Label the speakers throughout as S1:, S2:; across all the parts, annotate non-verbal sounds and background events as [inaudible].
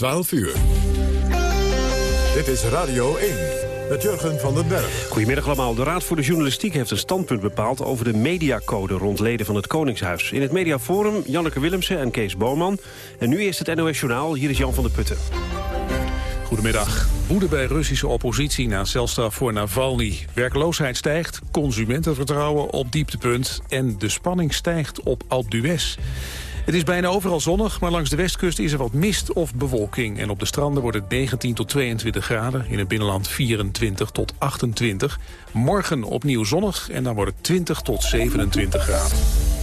S1: 12 uur. Dit is Radio 1 met Jurgen van den Berg.
S2: Goedemiddag allemaal. De Raad voor de Journalistiek heeft een standpunt bepaald... over de mediacode rond leden van het Koningshuis. In het Mediaforum Janneke Willemsen en Kees Boorman. En nu is het NOS Journaal. Hier is Jan van der Putten.
S3: Goedemiddag. Woede bij Russische oppositie na celstraf voor Navalny. Werkloosheid stijgt, consumentenvertrouwen op dieptepunt... en de spanning stijgt op Alpe d'Huez. Het is bijna overal zonnig, maar langs de westkust is er wat mist of bewolking. En op de stranden wordt het 19 tot 22 graden, in het binnenland 24 tot 28. Morgen opnieuw zonnig en dan wordt het 20 tot 27 graden.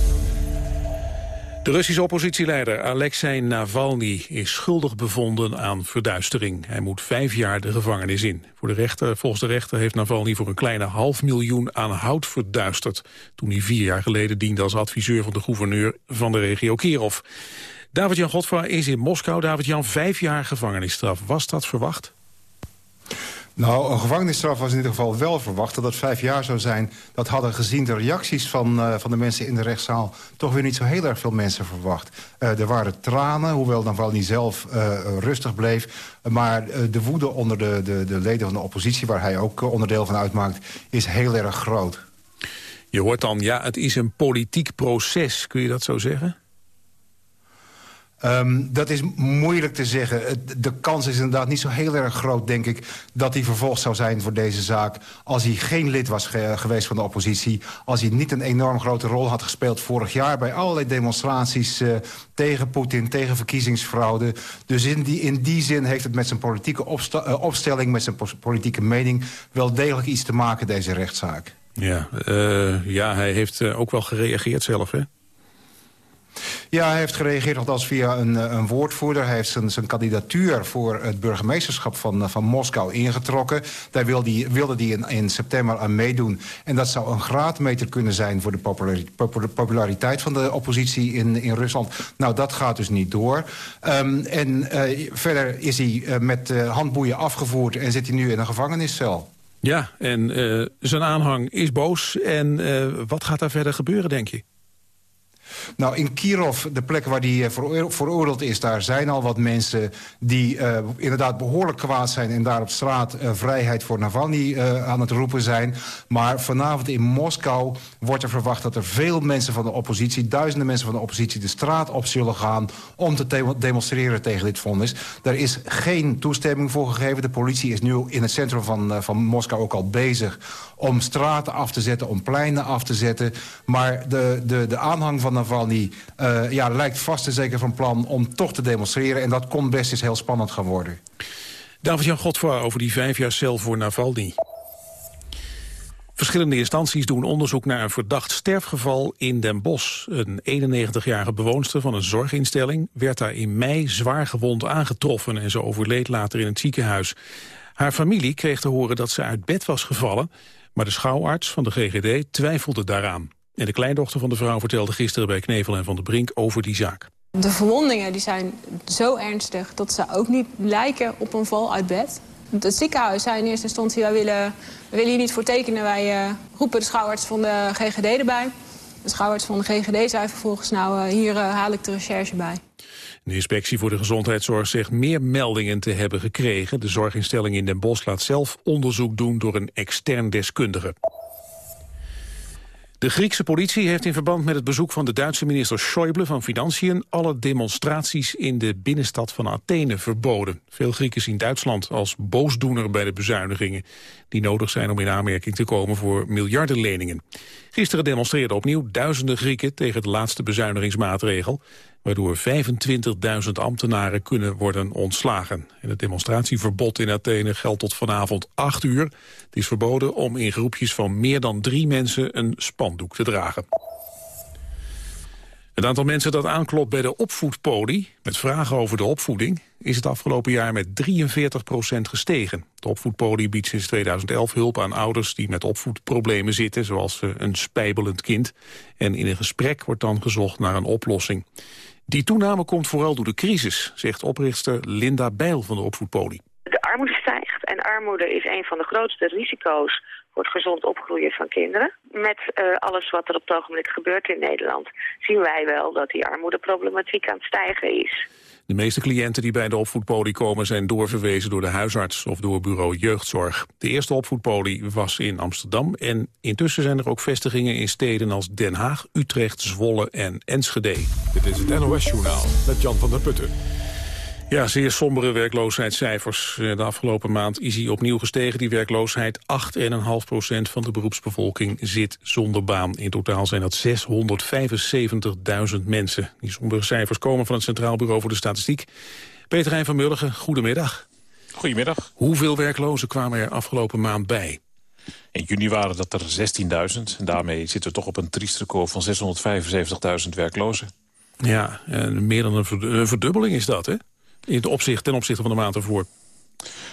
S3: De Russische oppositieleider Alexei Navalny is schuldig bevonden aan verduistering. Hij moet vijf jaar de gevangenis in. Voor de rechter, volgens de rechter heeft Navalny voor een kleine half miljoen aan hout verduisterd... toen hij vier jaar geleden diende als adviseur van de gouverneur van de regio Kirov. David-Jan Godfra is in Moskou. David-Jan, vijf jaar gevangenisstraf. Was dat verwacht?
S4: Nou, een gevangenisstraf was in ieder geval wel verwacht. Dat het vijf jaar zou zijn, dat hadden gezien de reacties van, uh, van de mensen in de rechtszaal... toch weer niet zo heel erg veel mensen verwacht. Uh, er waren tranen, hoewel dan vooral niet zelf uh, rustig bleef. Maar de woede onder de, de, de leden van de oppositie... waar hij ook onderdeel van uitmaakt, is heel erg groot.
S3: Je hoort dan, ja, het is een politiek proces. Kun je dat zo zeggen?
S4: Um, dat is moeilijk te zeggen. De kans is inderdaad niet zo heel erg groot, denk ik... dat hij vervolgd zou zijn voor deze zaak... als hij geen lid was geweest van de oppositie... als hij niet een enorm grote rol had gespeeld vorig jaar... bij allerlei demonstraties uh, tegen Poetin, tegen verkiezingsfraude. Dus in die, in die zin heeft het met zijn politieke uh, opstelling... met zijn politieke mening wel degelijk iets te maken, deze rechtszaak.
S3: Ja, uh, ja hij heeft ook wel gereageerd zelf, hè?
S4: Ja, hij heeft gereageerd althans via een, eh, een woordvoerder. Hij heeft zijn, zijn kandidatuur voor het burgemeesterschap van, eh, van Moskou ingetrokken. Daar wilde hij, wilde hij in, in september aan meedoen. En dat zou een graadmeter kunnen zijn voor de populariteit van de oppositie in, in Rusland. Nou, dat gaat dus niet door. Um, en uh, verder is hij met handboeien afgevoerd en zit hij nu in een gevangeniscel.
S3: Ja, en zijn aanhang is boos. En wat gaat daar verder gebeuren, denk je?
S4: Nou, in Kirov, de plek waar die eh, veroordeeld is... daar zijn al wat mensen die uh, inderdaad behoorlijk kwaad zijn... en daar op straat uh, vrijheid voor Navalny aan het roepen zijn. Maar vanavond in Moskou wordt er verwacht dat er veel mensen van de oppositie... duizenden mensen van de oppositie de straat op zullen gaan... om te demonstreren tegen dit vonnis. Daar is geen toestemming voor gegeven. De politie is nu in het centrum van, van Moskou ook al bezig... om straten af te zetten, om pleinen af te zetten. Maar de, de, de aanhang van Navalny uh, ja, lijkt vast en zeker van plan om toch te demonstreren. En dat kon best eens heel spannend gaan worden.
S3: David-Jan Godfroy over die vijf jaar cel voor Navalny. Verschillende instanties doen onderzoek naar een verdacht sterfgeval in Den Bosch. Een 91-jarige bewoonster van een zorginstelling werd daar in mei zwaar gewond aangetroffen en ze overleed later in het ziekenhuis. Haar familie kreeg te horen dat ze uit bed was gevallen, maar de schouwarts van de GGD twijfelde daaraan. En de kleindochter van de vrouw vertelde gisteren bij Knevel en Van der Brink over die zaak.
S5: De verwondingen die zijn zo ernstig dat ze ook niet lijken op een val uit bed. Het ziekenhuis zei in eerste instantie, wij willen, we willen hier niet voor tekenen. Wij uh, roepen de schouwarts van de GGD erbij. De schouwarts van de GGD zei vervolgens, nou uh, hier uh, haal ik de recherche bij.
S3: De inspectie voor de gezondheidszorg zegt meer meldingen te hebben gekregen. De zorginstelling in Den Bosch laat zelf onderzoek doen door een extern deskundige. De Griekse politie heeft in verband met het bezoek van de Duitse minister Schäuble van Financiën alle demonstraties in de binnenstad van Athene verboden. Veel Grieken zien Duitsland als boosdoener bij de bezuinigingen die nodig zijn om in aanmerking te komen voor miljardenleningen. Gisteren demonstreerden opnieuw duizenden Grieken tegen de laatste bezuinigingsmaatregel waardoor 25.000 ambtenaren kunnen worden ontslagen. En het demonstratieverbod in Athene geldt tot vanavond 8 uur. Het is verboden om in groepjes van meer dan drie mensen een spandoek te dragen. Het aantal mensen dat aanklopt bij de opvoedpoli... met vragen over de opvoeding... is het afgelopen jaar met 43% gestegen. De opvoedpoli biedt sinds 2011 hulp aan ouders... die met opvoedproblemen zitten, zoals een spijbelend kind. En in een gesprek wordt dan gezocht naar een oplossing. Die toename komt vooral door de crisis, zegt oprichter Linda Bijl van de opvoedpoli.
S6: De armoede stijgt en armoede is een van de grootste risico's voor het gezond opgroeien van kinderen. Met uh, alles wat er op het ogenblik gebeurt in Nederland zien wij wel dat die armoedeproblematiek aan het stijgen is.
S3: De meeste cliënten die bij de opvoedpolie komen zijn doorverwezen door de huisarts of door bureau jeugdzorg. De eerste opvoedpolie was in Amsterdam en intussen zijn er ook vestigingen in steden als Den Haag, Utrecht, Zwolle en Enschede.
S1: Dit is het NOS Journaal met Jan van der Putten.
S3: Ja, zeer sombere werkloosheidscijfers. Eh, de afgelopen maand is hij opnieuw gestegen, die werkloosheid. 8,5 procent van de beroepsbevolking zit zonder baan. In totaal zijn dat 675.000 mensen. Die sombere cijfers komen van het Centraal Bureau voor de Statistiek. Peter Hein van Mulligen, goedemiddag.
S7: Goedemiddag.
S3: Hoeveel werklozen kwamen er afgelopen maand bij?
S7: In juni waren dat er 16.000. En daarmee zitten we toch op een triest record van 675.000 werklozen.
S3: Ja, en meer dan een verdubbeling is dat, hè? In het opzicht, ten opzichte van de maand ervoor?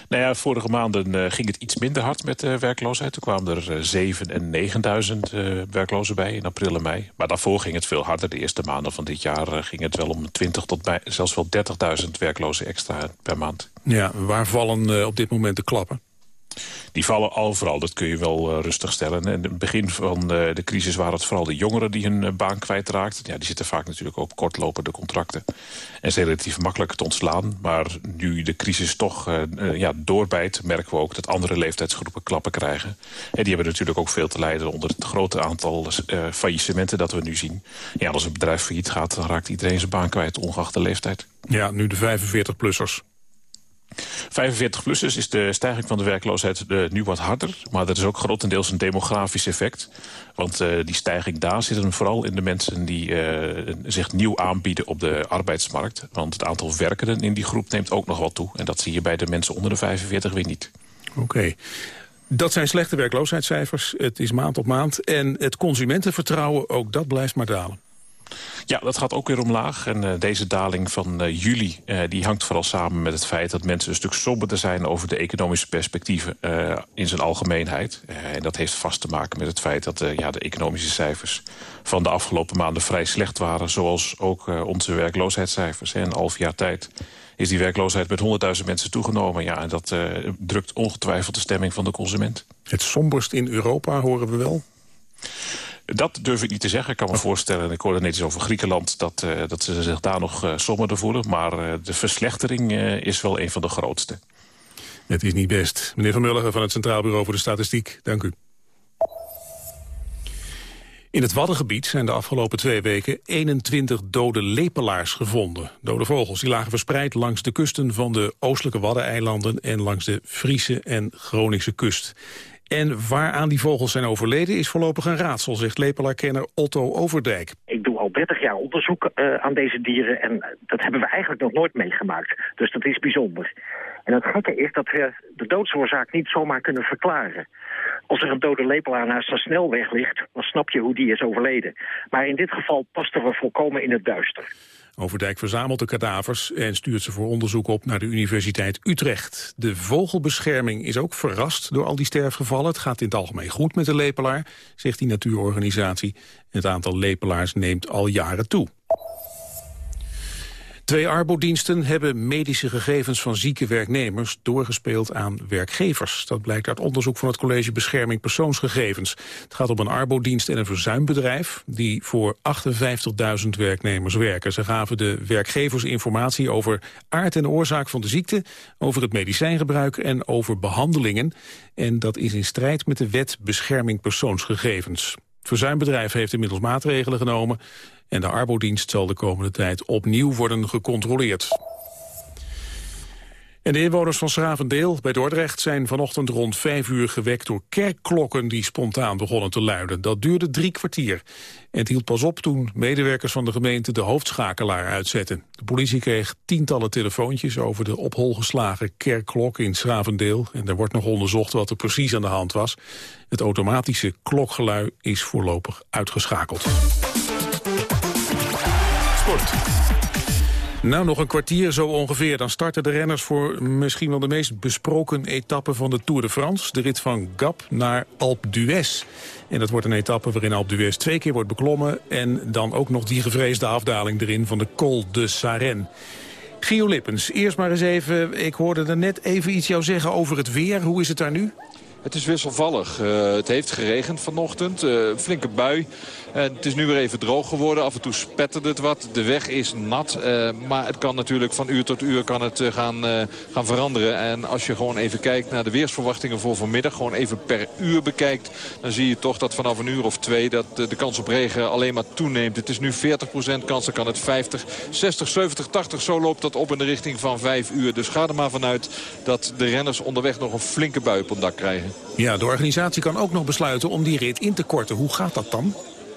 S7: Nou ja, vorige maanden uh, ging het iets minder hard met uh, werkloosheid. Toen kwamen er uh, 7 en 9000 uh, werklozen bij in april en mei. Maar daarvoor ging het veel harder. De eerste maanden van dit jaar ging het wel om 20 tot bij, zelfs wel 30.000 werklozen extra per maand.
S3: Ja, waar vallen op dit moment de klappen?
S7: Die vallen overal, dat kun je wel uh, rustig stellen. En in het begin van uh, de crisis waren het vooral de jongeren die hun uh, baan kwijtraakten. Ja, die zitten vaak natuurlijk op kortlopende contracten. En is relatief makkelijk te ontslaan. Maar nu de crisis toch ja, doorbijt, merken we ook dat andere leeftijdsgroepen klappen krijgen. En die hebben natuurlijk ook veel te lijden onder het grote aantal faillissementen dat we nu zien. Ja, als een bedrijf failliet gaat, dan raakt iedereen zijn baan kwijt, ongeacht de leeftijd.
S3: Ja, nu de 45-plussers.
S7: 45-plussers is de stijging van de werkloosheid uh, nu wat harder. Maar dat is ook grotendeels een demografisch effect. Want uh, die stijging daar zit hem vooral in de mensen die uh, zich nieuw aanbieden op de arbeidsmarkt. Want het aantal werkenden in die groep neemt ook nog wat toe. En dat zie je bij de mensen onder de 45 weer niet.
S3: Oké. Dat zijn slechte werkloosheidscijfers. Het is maand op maand. En het consumentenvertrouwen, ook dat blijft maar dalen.
S7: Ja, dat gaat ook weer omlaag. En uh, deze daling van uh, juli uh, die hangt vooral samen met het feit... dat mensen een stuk somberder zijn over de economische perspectieven in zijn algemeenheid. en dat heeft vast te maken met het feit dat ja, de economische cijfers... van de afgelopen maanden vrij slecht waren. Zoals ook onze werkloosheidscijfers. In een half jaar tijd is die werkloosheid met 100.000 mensen toegenomen. Ja, en dat drukt ongetwijfeld de stemming van de consument.
S3: Het somberst in Europa horen we wel?
S7: Dat durf ik niet te zeggen. Ik kan me voorstellen, ik hoorde net iets over Griekenland... dat, uh, dat ze zich daar nog uh, somberder voelen. Maar uh, de verslechtering is wel een van de grootste.
S3: Het is niet best. Meneer Van Mulligen van het Centraal Bureau voor de Statistiek, dank u. In het Waddengebied zijn de afgelopen twee weken 21 dode lepelaars gevonden. Dode vogels die lagen verspreid langs de kusten van de oostelijke Waddeneilanden... en langs de Friese en Groningse kust. En waaraan die vogels zijn overleden is voorlopig een raadsel, zegt lepelaarkenner Otto Overdijk.
S8: Ik doe al 30 jaar onderzoek uh, aan deze dieren en dat hebben we eigenlijk nog nooit meegemaakt. Dus dat is bijzonder. En het gekke is dat we de doodsoorzaak niet zomaar kunnen verklaren. Als er een dode lepelaar naast een snelweg ligt, dan snap je hoe die is overleden. Maar in dit geval pasten we volkomen in het duister.
S3: Overdijk verzamelt de kadavers en stuurt ze voor onderzoek op naar de Universiteit Utrecht. De vogelbescherming is ook verrast door al die sterfgevallen. Het gaat in het algemeen goed met de lepelaar, zegt die natuurorganisatie. Het aantal lepelaars neemt al jaren toe. Twee arbodiensten hebben medische gegevens van zieke werknemers doorgespeeld aan werkgevers. Dat blijkt uit onderzoek van het College Bescherming Persoonsgegevens. Het gaat om een arbodienst en een verzuimbedrijf die voor 58.000 werknemers werken. Ze gaven de werkgevers informatie over aard en oorzaak van de ziekte, over het medicijngebruik en over behandelingen. En dat is in strijd met de wet Bescherming Persoonsgegevens. Het verzuimbedrijf heeft inmiddels maatregelen genomen en de arbodienst zal de komende tijd opnieuw worden gecontroleerd. En de inwoners van Schravendeel bij Dordrecht zijn vanochtend rond vijf uur gewekt door kerkklokken die spontaan begonnen te luiden. Dat duurde drie kwartier. En het hield pas op toen medewerkers van de gemeente de hoofdschakelaar uitzetten. De politie kreeg tientallen telefoontjes over de op hol geslagen kerkklok in Schravendeel. En er wordt nog onderzocht wat er precies aan de hand was. Het automatische klokgelui is voorlopig uitgeschakeld. Nou, nog een kwartier zo ongeveer. Dan starten de renners voor misschien wel de meest besproken etappe van de Tour de France. De rit van Gap naar Alpe d'Huez. En dat wordt een etappe waarin Alpe d'Huez twee keer wordt beklommen. En dan ook nog die gevreesde afdaling erin van de Col de Sarenne. Gio Lippens, eerst maar eens even, ik hoorde er net even iets jou zeggen over het weer. Hoe is het daar nu?
S9: Het is wisselvallig. Uh, het heeft geregend vanochtend. Uh, flinke bui. Uh, het is nu weer even droog geworden. Af en toe spettert het wat. De weg is nat. maar het kan natuurlijk van uur tot uur kan het, gaan, gaan veranderen. En als je gewoon even kijkt naar de weersverwachtingen voor vanmiddag... gewoon even per uur bekijkt... dan zie je toch dat vanaf een uur of twee... dat de kans op regen alleen maar toeneemt. Het is nu 40% kans, dan kan het 50, 60, 70, 80. Zo loopt dat op in de richting van 5 uur. Dus ga er maar vanuit dat de renners onderweg nog een flinke bui op het dak krijgen.
S3: Ja, de organisatie kan ook nog besluiten om die rit in te korten. Hoe gaat dat dan?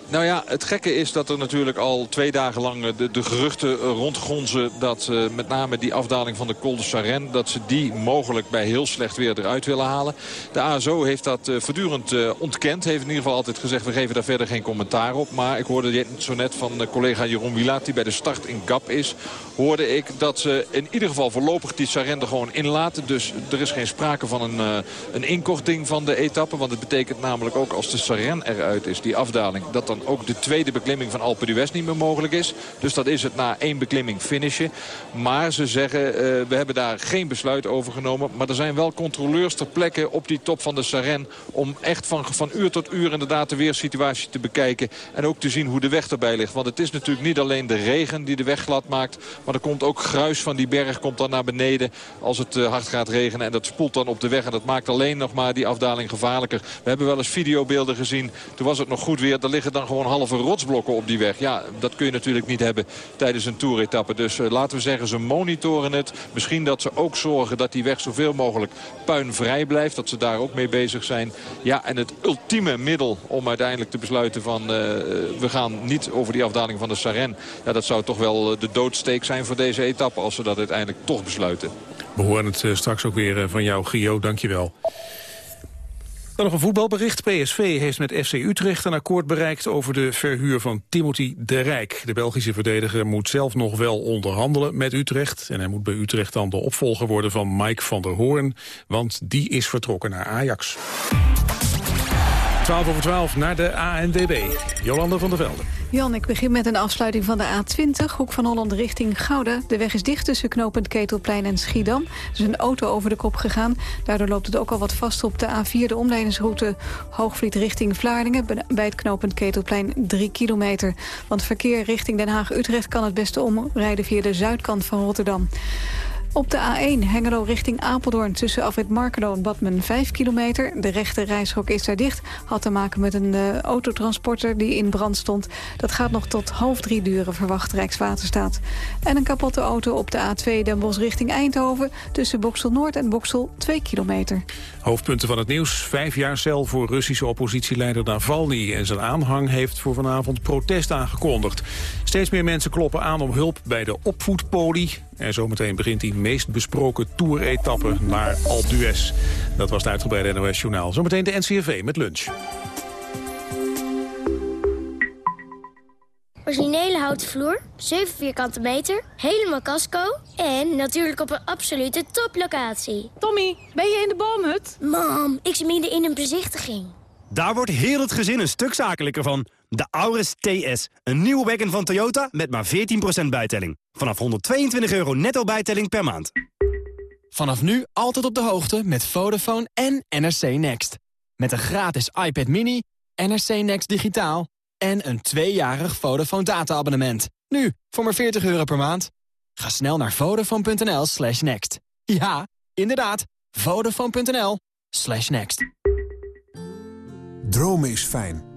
S9: Nou ja, het gekke is dat er natuurlijk al twee dagen lang de, de geruchten rondgonzen... dat uh, met name die afdaling van de Col de Saren... dat ze die mogelijk bij heel slecht weer eruit willen halen. De ASO heeft dat uh, voortdurend ontkend. Heeft in ieder geval altijd gezegd, we geven daar verder geen commentaar op. Maar ik hoorde zo net van collega Jeroen Wilaat... die bij de start in Gap is hoorde ik dat ze in ieder geval voorlopig die Sarende gewoon inlaten. Dus er is geen sprake van een, een inkorting van de etappe. Want het betekent namelijk ook als de Saren eruit is, die afdaling... dat dan ook de tweede beklimming van Alpe d'Huez niet meer mogelijk is. Dus dat is het na één beklimming finishen. Maar ze zeggen, uh, we hebben daar geen besluit over genomen. Maar er zijn wel controleurs ter plekke op die top van de Saren... om echt van, van uur tot uur inderdaad de weersituatie te bekijken. En ook te zien hoe de weg erbij ligt. Want het is natuurlijk niet alleen de regen die de weg glad maakt... Maar er komt ook gruis van die berg komt dan naar beneden als het eh, hard gaat regenen. En dat spoelt dan op de weg. En dat maakt alleen nog maar die afdaling gevaarlijker. We hebben wel eens videobeelden gezien. Toen was het nog goed weer. Er liggen dan gewoon halve rotsblokken op die weg. Ja, dat kun je natuurlijk niet hebben tijdens een toeretappe. Dus uh, laten we zeggen, ze monitoren het. Misschien dat ze ook zorgen dat die weg zoveel mogelijk puinvrij blijft. Dat ze daar ook mee bezig zijn. Ja, en het ultieme middel om uiteindelijk te besluiten van... Uh, we gaan niet over die afdaling van de Saren. Ja, dat zou toch wel de doodsteek zijn voor deze etappe... als we dat uiteindelijk toch besluiten.
S3: We horen het eh, straks ook weer eh, van jou, Gio. Dank je wel. Dan nog een voetbalbericht. PSV heeft met FC Utrecht een akkoord bereikt over de verhuur van Timothy de Rijk. De Belgische verdediger moet zelf nog wel onderhandelen met Utrecht. En hij moet bij Utrecht dan de opvolger worden van Mike van der Hoorn. Want die is vertrokken naar Ajax. 12 over 12 naar de ANWB. Jolanda van der Velde.
S10: Jan, ik begin met een afsluiting van de A20, hoek van Holland richting Gouda. De weg is dicht tussen knooppunt Ketelplein en Schiedam. Er is een auto over de kop gegaan. Daardoor loopt het ook al wat vast op de A4, de omleidingsroute Hoogvliet richting Vlaardingen. Bij het knooppunt Ketelplein 3 kilometer. Want verkeer richting Den Haag-Utrecht kan het beste omrijden via de zuidkant van Rotterdam. Op de A1 Hengelo richting Apeldoorn tussen Afrit Markelo en Badmen 5 kilometer. De rechte reishok is daar dicht. Had te maken met een uh, autotransporter die in brand stond. Dat gaat nog tot half drie duren, verwacht Rijkswaterstaat. En een kapotte auto op de A2 Den Bosch richting Eindhoven... tussen Boksel Noord en Boksel 2 kilometer.
S3: Hoofdpunten van het nieuws. Vijf jaar cel voor Russische oppositieleider Navalny. En zijn aanhang heeft voor vanavond protest aangekondigd. Steeds meer mensen kloppen aan om hulp bij de opvoedpolie. En zometeen begint die meest besproken toeretappe naar Alpe d'Huez. Dat was het uitgebreide NOS Journaal. Zometeen de NCRV met lunch.
S11: Originele houten vloer, 7 vierkante meter, helemaal casco... en natuurlijk op een absolute toplocatie.
S12: Tommy, ben je in de boomhut?
S11: Mam, ik zit midden in een bezichtiging.
S13: Daar wordt heel het gezin een stuk zakelijker van. De Auris TS, een nieuwe wagon van Toyota met maar 14% bijtelling. Vanaf 122 euro netto bijtelling per maand.
S14: Vanaf nu altijd op de hoogte met Vodafone en NRC Next. Met een gratis iPad mini, NRC Next digitaal... en een tweejarig Vodafone data-abonnement. Nu, voor maar 40 euro per maand. Ga snel naar vodafone.nl slash next. Ja, inderdaad, vodafone.nl slash next.
S15: Dromen is fijn.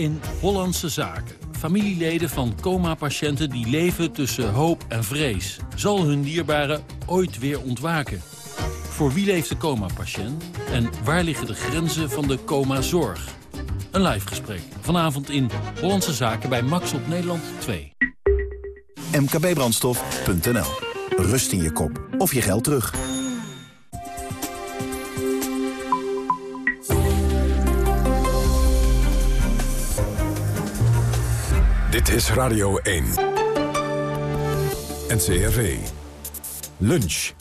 S16: In Hollandse Zaken familieleden van coma-patiënten die leven tussen hoop en vrees. Zal hun dierbare ooit weer ontwaken? Voor wie leeft de coma-patiënt? En waar liggen de grenzen van de coma-zorg? Een live gesprek. Vanavond in Hollandse Zaken bij Max op Nederland 2.
S17: mkbbrandstof.nl. Rust in je kop of je geld terug.
S1: Is Radio 1. NCRV. Lunch.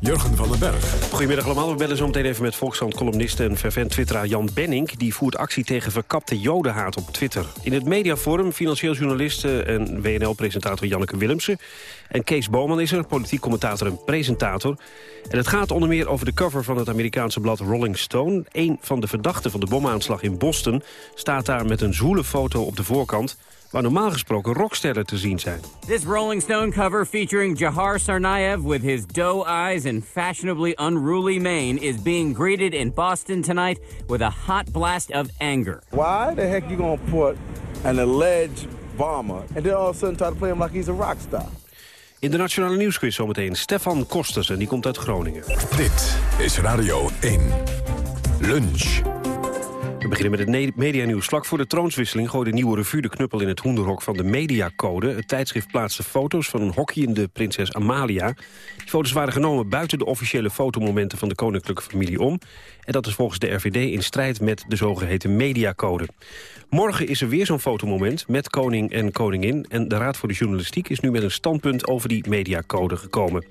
S1: Jurgen van den Berg.
S2: Goedemiddag allemaal. We bellen zo meteen even met Volkskrant-columnist en fervent twitteraar Jan Benning. Die voert actie tegen verkapte jodenhaat op Twitter. In het mediaforum financieel journalist en WNL-presentator Janneke Willemsen. En Kees Boman is er, politiek commentator en presentator. En het gaat onder meer over de cover van het Amerikaanse blad Rolling Stone. Een van de verdachten van de bomaanslag in Boston staat daar met een zwoele foto op de voorkant waar normaal gesproken rocksterren te zien zijn.
S18: This Rolling Stone cover featuring Jahar Sarnayev with his doe eyes and fashionably unruly mane is being greeted in Boston tonight with a hot blast of anger.
S19: Why the heck you gonna put an alleged bomber and then all of a sudden try to play him like he's a rock star?
S2: In de Nationale Nieuwsquiz zometeen Stefan Kosters en die komt uit Groningen.
S1: Dit is Radio 1. Lunch.
S2: We beginnen met het medianieuws. Vlak voor de troonswisseling gooide Nieuwe Revue de knuppel in het hoenderhok van de Mediacode. Het tijdschrift plaatste foto's van een hockeyende prinses Amalia. Die foto's waren genomen buiten de officiële fotomomenten van de koninklijke familie om. En dat is volgens de RVD in strijd met de zogeheten Mediacode. Morgen is er weer zo'n fotomoment met koning en koningin. En de Raad voor de Journalistiek is nu met een standpunt over die Mediacode gekomen.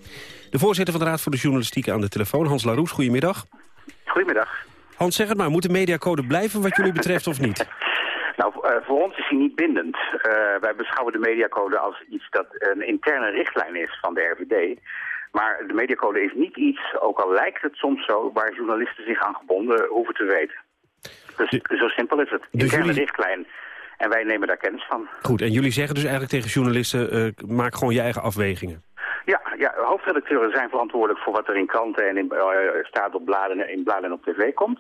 S2: De voorzitter van de Raad voor de Journalistiek aan de telefoon, Hans Laroes, goedemiddag.
S20: Goedemiddag.
S2: Hans, zeg het maar, moet de mediacode blijven wat jullie betreft of niet?
S20: Nou, uh, voor ons is hij niet bindend. Uh, wij beschouwen de mediacode als iets dat een interne richtlijn is van de RVD. Maar de mediacode is niet iets, ook al lijkt het soms zo, waar journalisten zich aan gebonden hoeven te weten. Dus de, zo simpel is het. Dus interne jullie... richtlijn. En wij nemen daar kennis van.
S2: Goed, en jullie zeggen dus eigenlijk tegen journalisten, uh, maak gewoon je eigen afwegingen.
S20: Ja, ja, hoofdredacteuren zijn verantwoordelijk voor wat er in kranten en in, uh, staat op bladen, in bladen en op tv komt.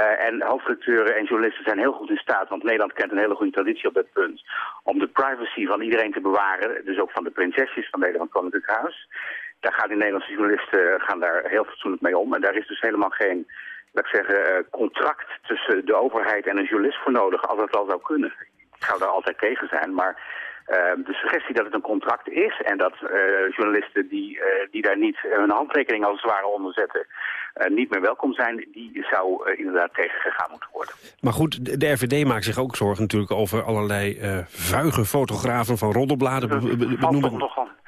S20: Uh, en hoofdredacteuren en journalisten zijn heel goed in staat, want Nederland kent een hele goede traditie op dat punt, om de privacy van iedereen te bewaren, dus ook van de prinsesjes van Nederland Koninklijk Huis. Daar gaan die Nederlandse journalisten gaan daar heel fatsoenlijk mee om. En daar is dus helemaal geen, laat ik zeggen, contract tussen de overheid en een journalist voor nodig, als dat wel zou kunnen. Ik zou daar altijd tegen zijn, maar de suggestie dat het een contract is en dat uh, journalisten die, uh, die daar niet hun handtekening als het ware onder zetten, niet meer welkom zijn, die zou inderdaad tegengegaan moeten worden.
S2: Maar goed, de RVD maakt zich ook zorgen natuurlijk over allerlei vuige fotografen van roddelbladen.
S20: Dat.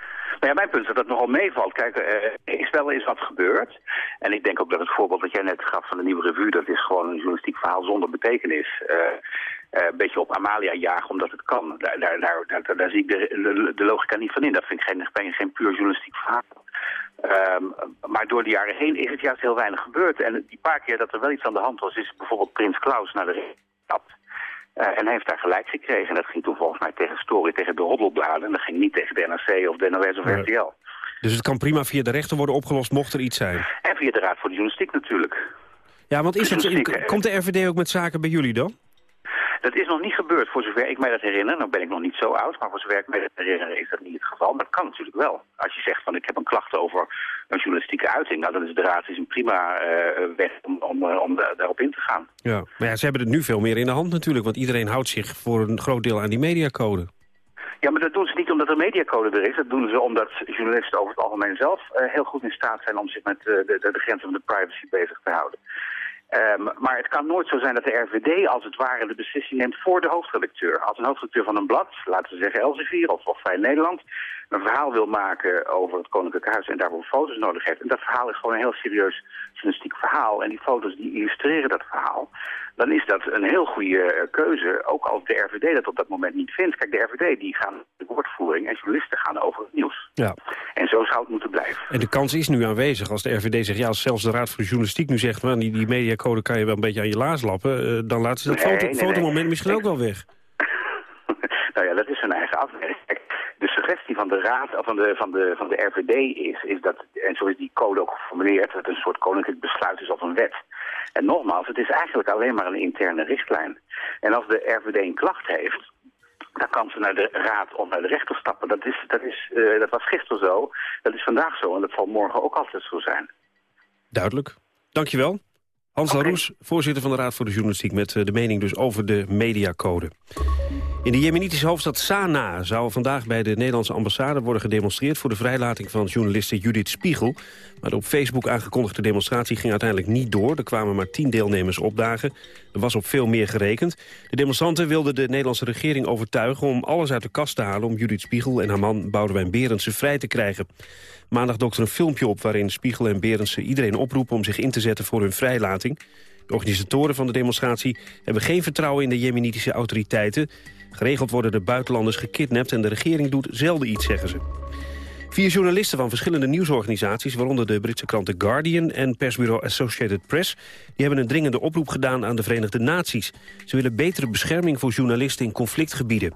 S20: Ja, mijn punt is dat het nogal meevalt. Kijk, er is wel eens wat gebeurd. En ik denk ook dat het voorbeeld dat jij net gaf van de Nieuwe Revue... dat is gewoon een journalistiek verhaal zonder betekenis. Uh, uh, een beetje op Amalia jagen omdat het kan. Daar, daar, daar, daar zie ik de, de, logica niet van in. Dat vind ik geen, geen, puur journalistiek verhaal. Um, maar door de jaren heen is het juist heel weinig gebeurd. En die paar keer dat er wel iets aan de hand was... is bijvoorbeeld Prins Klaus naar de gestapt. Uh, en heeft daar gelijk gekregen. En dat ging toen volgens mij tegen Story, tegen de roddelbladen. En dat ging niet tegen de NRC of de NOS of. RTL.
S2: Dus het kan prima via de rechter worden opgelost mocht er iets zijn.
S20: En via de Raad voor de Journalistiek natuurlijk.
S2: Ja, want is het,
S20: eh,
S2: komt de RVD ook met zaken bij jullie dan?
S20: Dat is nog niet gebeurd, voor zover ik mij dat herinner. Nou ben ik nog niet zo oud, maar voor zover ik mij dat herinner is dat niet het geval. Maar het kan natuurlijk wel. Als je zegt van ik heb een klacht over een journalistieke uiting, nou dan is de raad is een prima uh, weg om, om, uh, om da daarop in te gaan.
S2: Ja, maar ja, ze hebben het nu veel meer in de hand natuurlijk, want iedereen houdt zich voor een groot deel aan die mediacode.
S20: Ja, maar dat doen ze niet omdat er mediacode er is. Dat doen ze omdat journalisten over het algemeen zelf uh, heel goed in staat zijn om zich met de, de, de grenzen van de privacy bezig te houden. Um, maar het kan nooit zo zijn dat de RVD als het ware de beslissing neemt voor de hoofdredacteur. Als een hoofdredacteur van een blad, laten we zeggen Elsevier of, of Vrij Nederland, een verhaal wil maken over het Koninklijk Huis en daarvoor foto's nodig heeft. En dat verhaal is gewoon een heel serieus journalistiek verhaal. En die foto's die illustreren dat verhaal. Dan is dat een heel goede keuze, ook als de RVD dat op dat moment niet vindt. Kijk, de RVD die gaan de woordvoering en journalisten gaan over het nieuws.
S2: Ja.
S20: En zo zou het moeten blijven.
S2: En de kans is nu aanwezig als de RVD zegt... ja, als zelfs de Raad voor de Journalistiek nu zegt... Man, die, die mediacode kan je wel een beetje aan je laars lappen... Uh, dan laten ze dat
S20: Nee,
S2: foto,
S20: nee,
S2: fotomoment
S20: nee.
S2: misschien ook wel weg. [laughs]
S20: Nou ja, dat is hun eigen afweging. De suggestie van de raad, of van de, van de, van de RVD is, is dat, en zo is die code ook geformuleerd, dat het een soort koninklijk besluit is of een wet. En nogmaals, het is eigenlijk alleen maar een interne richtlijn. En als de RVD een klacht heeft, dan kan ze naar de raad of naar de rechter stappen. Dat, is, dat, is, eh, dat was gisteren zo, dat is vandaag zo en dat zal morgen ook altijd zo zijn.
S2: Duidelijk. Dankjewel. Hans okay. Laroes, voorzitter van de Raad voor de Journalistiek... met eh, de mening dus over de mediacode. In de jemenitische hoofdstad Sanaa zou vandaag bij de Nederlandse ambassade worden gedemonstreerd voor de vrijlating van journaliste Judith Spiegel. Maar de op Facebook aangekondigde demonstratie ging uiteindelijk niet door. Er kwamen maar tien deelnemers opdagen. Er was op veel meer gerekend. De demonstranten wilden de Nederlandse regering overtuigen om alles uit de kast te halen om Judith Spiegel en haar man Boudewijn Berendsen vrij te krijgen. Maandag dook er een filmpje op waarin Spiegel en Berendsen iedereen oproepen om zich in te zetten voor hun vrijlating. De organisatoren van de demonstratie hebben geen vertrouwen in de jemenitische autoriteiten. Geregeld worden de buitenlanders gekidnapt en de regering doet zelden iets, zeggen ze. Vier journalisten van verschillende nieuwsorganisaties... waaronder de Britse krant The Guardian en persbureau Associated Press... die hebben een dringende oproep gedaan aan de Verenigde Naties. Ze willen betere bescherming voor journalisten in conflictgebieden.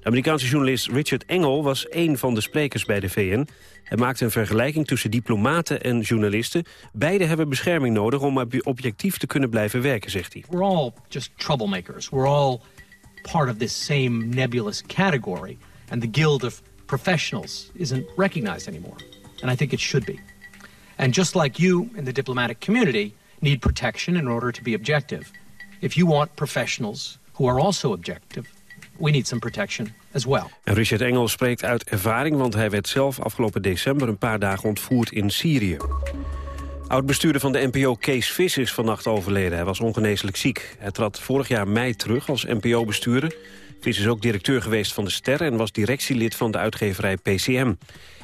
S2: De Amerikaanse journalist Richard Engel was één van de sprekers bij de VN. Hij maakte een vergelijking tussen diplomaten en journalisten. Beide hebben bescherming nodig om objectief te kunnen blijven werken, zegt hij.
S21: We're all just troublemakers. We're all part of this same nebulous category. And the guild of professionals isn't recognized anymore. And I think it should be. And just like you in the diplomatic community need protection in order to be objective, if you want professionals who are also objective, we need some protection as well.
S2: Richard Engel spreekt uit ervaring, want hij werd zelf afgelopen december een paar dagen ontvoerd in Syrië. Oud-bestuurder van de NPO Kees Vis is vannacht overleden. Hij was ongeneeslijk ziek. Hij trad vorig jaar mei terug als NPO-bestuurder. Vis is ook directeur geweest van de Ster... en was directielid van de uitgeverij PCM.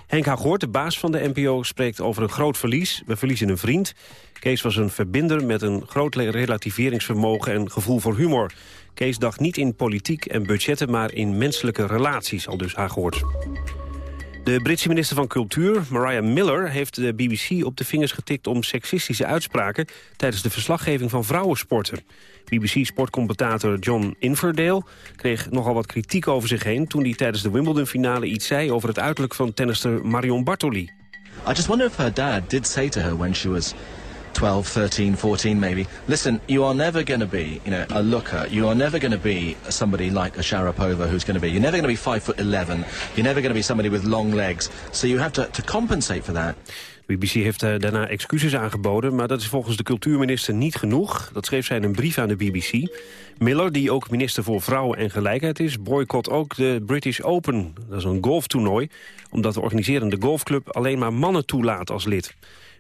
S2: Henk Hagoort, de baas van de NPO, spreekt over een groot verlies. We verliezen een vriend. Kees was een verbinder met een groot relativeringsvermogen en gevoel voor humor. Kees dacht niet in politiek en budgetten, maar in menselijke relaties, al dus Hagoort. De Britse minister van Cultuur, Mariah Miller, heeft de BBC op de vingers getikt om seksistische uitspraken tijdens de verslaggeving van vrouwensporten. BBC-sportcommentator John Inverdale kreeg nogal wat kritiek over zich heen toen hij tijdens de Wimbledon-finale iets zei over het uiterlijk van tennister Marion Bartoli.
S22: I just wonder if her dad did say to her when she was 12, 13, 14 maybe, listen, you are never going to be, you know, a looker. You are never going to be somebody like a Sharapova who's going to be. You're never going to be 5 foot 11. You're never going to be somebody with long legs. So you have to, to compensate for that.
S2: BBC heeft uh, daarna excuses aangeboden, maar dat is volgens de cultuurminister niet genoeg. Dat schreef zij in een brief aan de BBC. Miller, die ook minister voor Vrouwen en Gelijkheid is, boycott ook de British Open. Dat is een golftoernooi, omdat de organiserende golfclub alleen maar mannen toelaat als lid.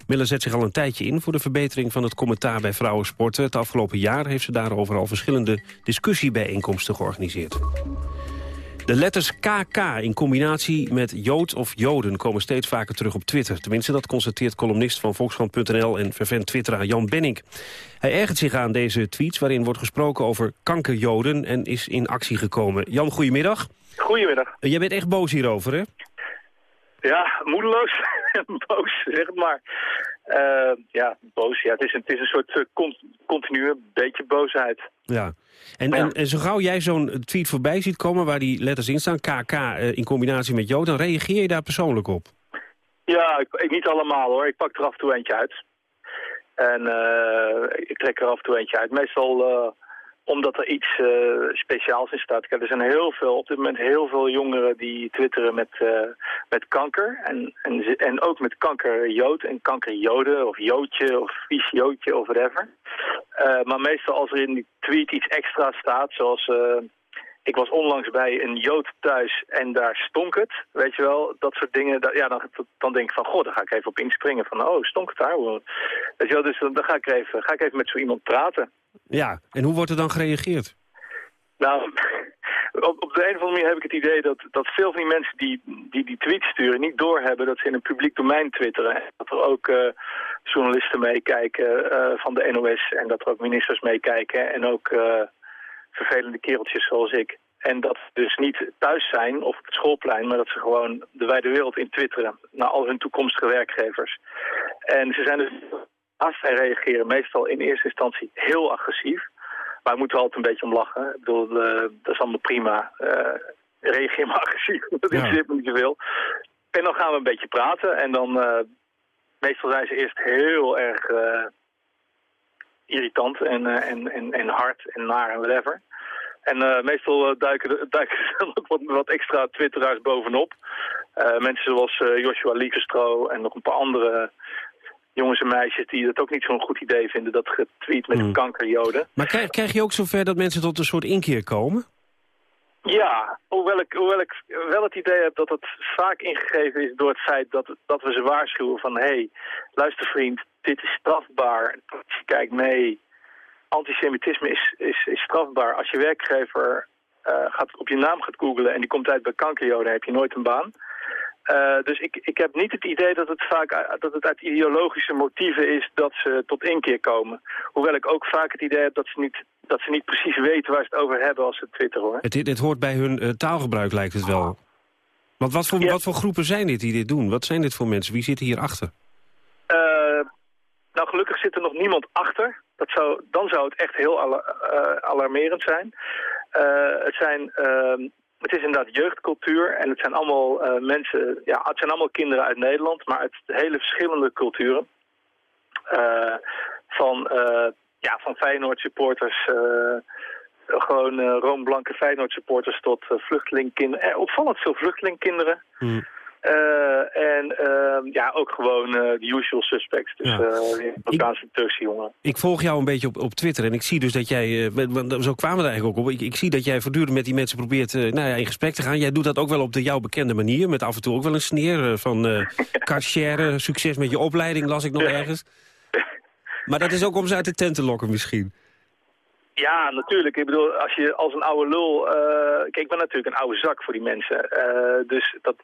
S2: Miller zet zich al een tijdje in voor de verbetering van het commentaar bij vrouwensporten. Het afgelopen jaar heeft ze daarover al verschillende discussiebijeenkomsten georganiseerd. De letters KK in combinatie met Jood of Joden komen steeds vaker terug op Twitter. Tenminste, dat constateert columnist van Volkskrant.nl en vervent twitteraar Jan Benning. Hij ergert zich aan deze tweets waarin wordt gesproken over kankerjoden en is in actie gekomen. Jan, goedemiddag.
S23: Goedemiddag.
S2: Jij bent echt boos hierover, hè?
S23: Ja, moedeloos [laughs] boos, zeg het maar. Uh, ja, boos. Ja, het, is een, het is een soort uh, continue beetje boosheid.
S2: Ja. En, en, en, zo gauw jij zo'n tweet voorbij ziet komen waar die letters in staan, KK uh, in combinatie met Jood, dan reageer je daar persoonlijk op?
S23: Ja, ik, ik, niet allemaal hoor. Ik pak er af en toe eentje uit. En ik trek er af en toe eentje uit. Meestal omdat er iets uh, speciaals in staat. Er zijn heel veel, op dit moment heel veel jongeren die twitteren met, uh, met kanker. En, en, en ook met kankerjood en kankerjoden of joodje of vies joodje of whatever. Uh, maar meestal als er in die tweet iets extra staat, zoals... ik was onlangs bij een jood thuis en daar stonk het, weet je wel, dat soort dingen. Ja, dan, dan denk ik van, goh, dan ga ik even op inspringen van, oh, stonk het daar? Weet je wel, dus dan, dan ga, ik even, ga ik even met zo iemand praten.
S2: Ja, en hoe wordt er dan gereageerd?
S23: Nou, op, de een of andere manier heb ik het idee dat, dat veel van die mensen die, die die tweets sturen niet doorhebben dat ze in een publiek domein twitteren. Dat er ook uh, journalisten meekijken uh, van de NOS en dat er ook ministers meekijken en ook uh, vervelende kereltjes zoals ik. En dat ze dus niet thuis zijn of op het schoolplein, maar dat ze gewoon de wijde wereld in twitteren naar al hun toekomstige werkgevers. En ze zijn dus als zij reageren, meestal in eerste instantie heel agressief. Maar we moeten er altijd een beetje om lachen. Ik bedoel, uh, dat is allemaal prima. Uh, reageer maar [laughs] agressief, dat interesseert me niet zoveel. En dan gaan we een beetje praten. En dan, uh, meestal zijn ze eerst heel erg irritant en, en, en, en hard en naar en whatever. En eh, meestal eh, duiken, er- [laughs] duiken er dan ook wat, wat extra twitteraars bovenop. Eh, mensen zoals eh, Joshua Lievestro en nog een paar andere jongens en meisjes... die het ook niet zo'n goed idee vinden, dat getweet met kankerjoden.
S2: Maar krijg, krijg je ook zover dat mensen tot een soort inkeer komen?
S23: Ja, hoewel ik, hoewel ik wel het idee heb dat het vaak ingegeven is door het feit dat, dat we ze waarschuwen van... hé, hey, luister vriend, dit is strafbaar. Kijk mee, antisemitisme is, is, is strafbaar. Als je werkgever eh, gaat, op je naam gaat googlen en die komt uit bij kankerjoden, heb je nooit een baan. Eh, dus ik, ik heb niet het idee dat het vaak uit- dat het uit ideologische motieven is dat ze tot inkeer komen. Hoewel ik ook vaak het idee heb dat ze niet, dat ze niet precies weten waar ze het over hebben als ze twitteren hoor.
S2: Het, het hoort bij hun eh, taalgebruik, lijkt het wel. Want wat voor, wat voor groepen zijn dit die dit doen? Wat zijn dit voor mensen? Wie zit hierachter?
S23: Eh, nou, gelukkig zit er nog niemand achter. Dat zou, dan zou het echt heel ala- eh, alarmerend zijn. Eh, het, zijn ehm, het is inderdaad jeugdcultuur en het zijn allemaal eh, mensen... Ja, het zijn allemaal kinderen uit Nederland, maar uit hele verschillende culturen. Eh, van, eh ja, van Feyenoord supporters... gewoon roomblanke Feyenoord supporters tot vluchtelingkinderen. Opvallend veel vluchtelingkinderen. Eh, en ehm, ja, ook gewoon eh, de usual suspects. Dus
S2: Ja.
S23: eh Marokkaanse Turkse jongen.
S2: Ik volg jou een beetje op, op Twitter en ik zie dus dat jij... eh, zo kwamen we er eigenlijk ook op. Ik, ik zie dat jij voortdurend met die mensen probeert eh, nou ja, in gesprek te gaan. Jij doet dat ook wel op de jou bekende manier. Met af en toe ook wel een sneer eh, van eh [laughs] carrière, succes met je opleiding, las ik nog ergens. [laughs] Maar dat is ook om ze uit de tent te lokken misschien.
S23: Ja, natuurlijk. Ik bedoel, als je als een oude lul... eh, kijk, ik ben natuurlijk een oude zak voor die mensen. Eh, dus, dat,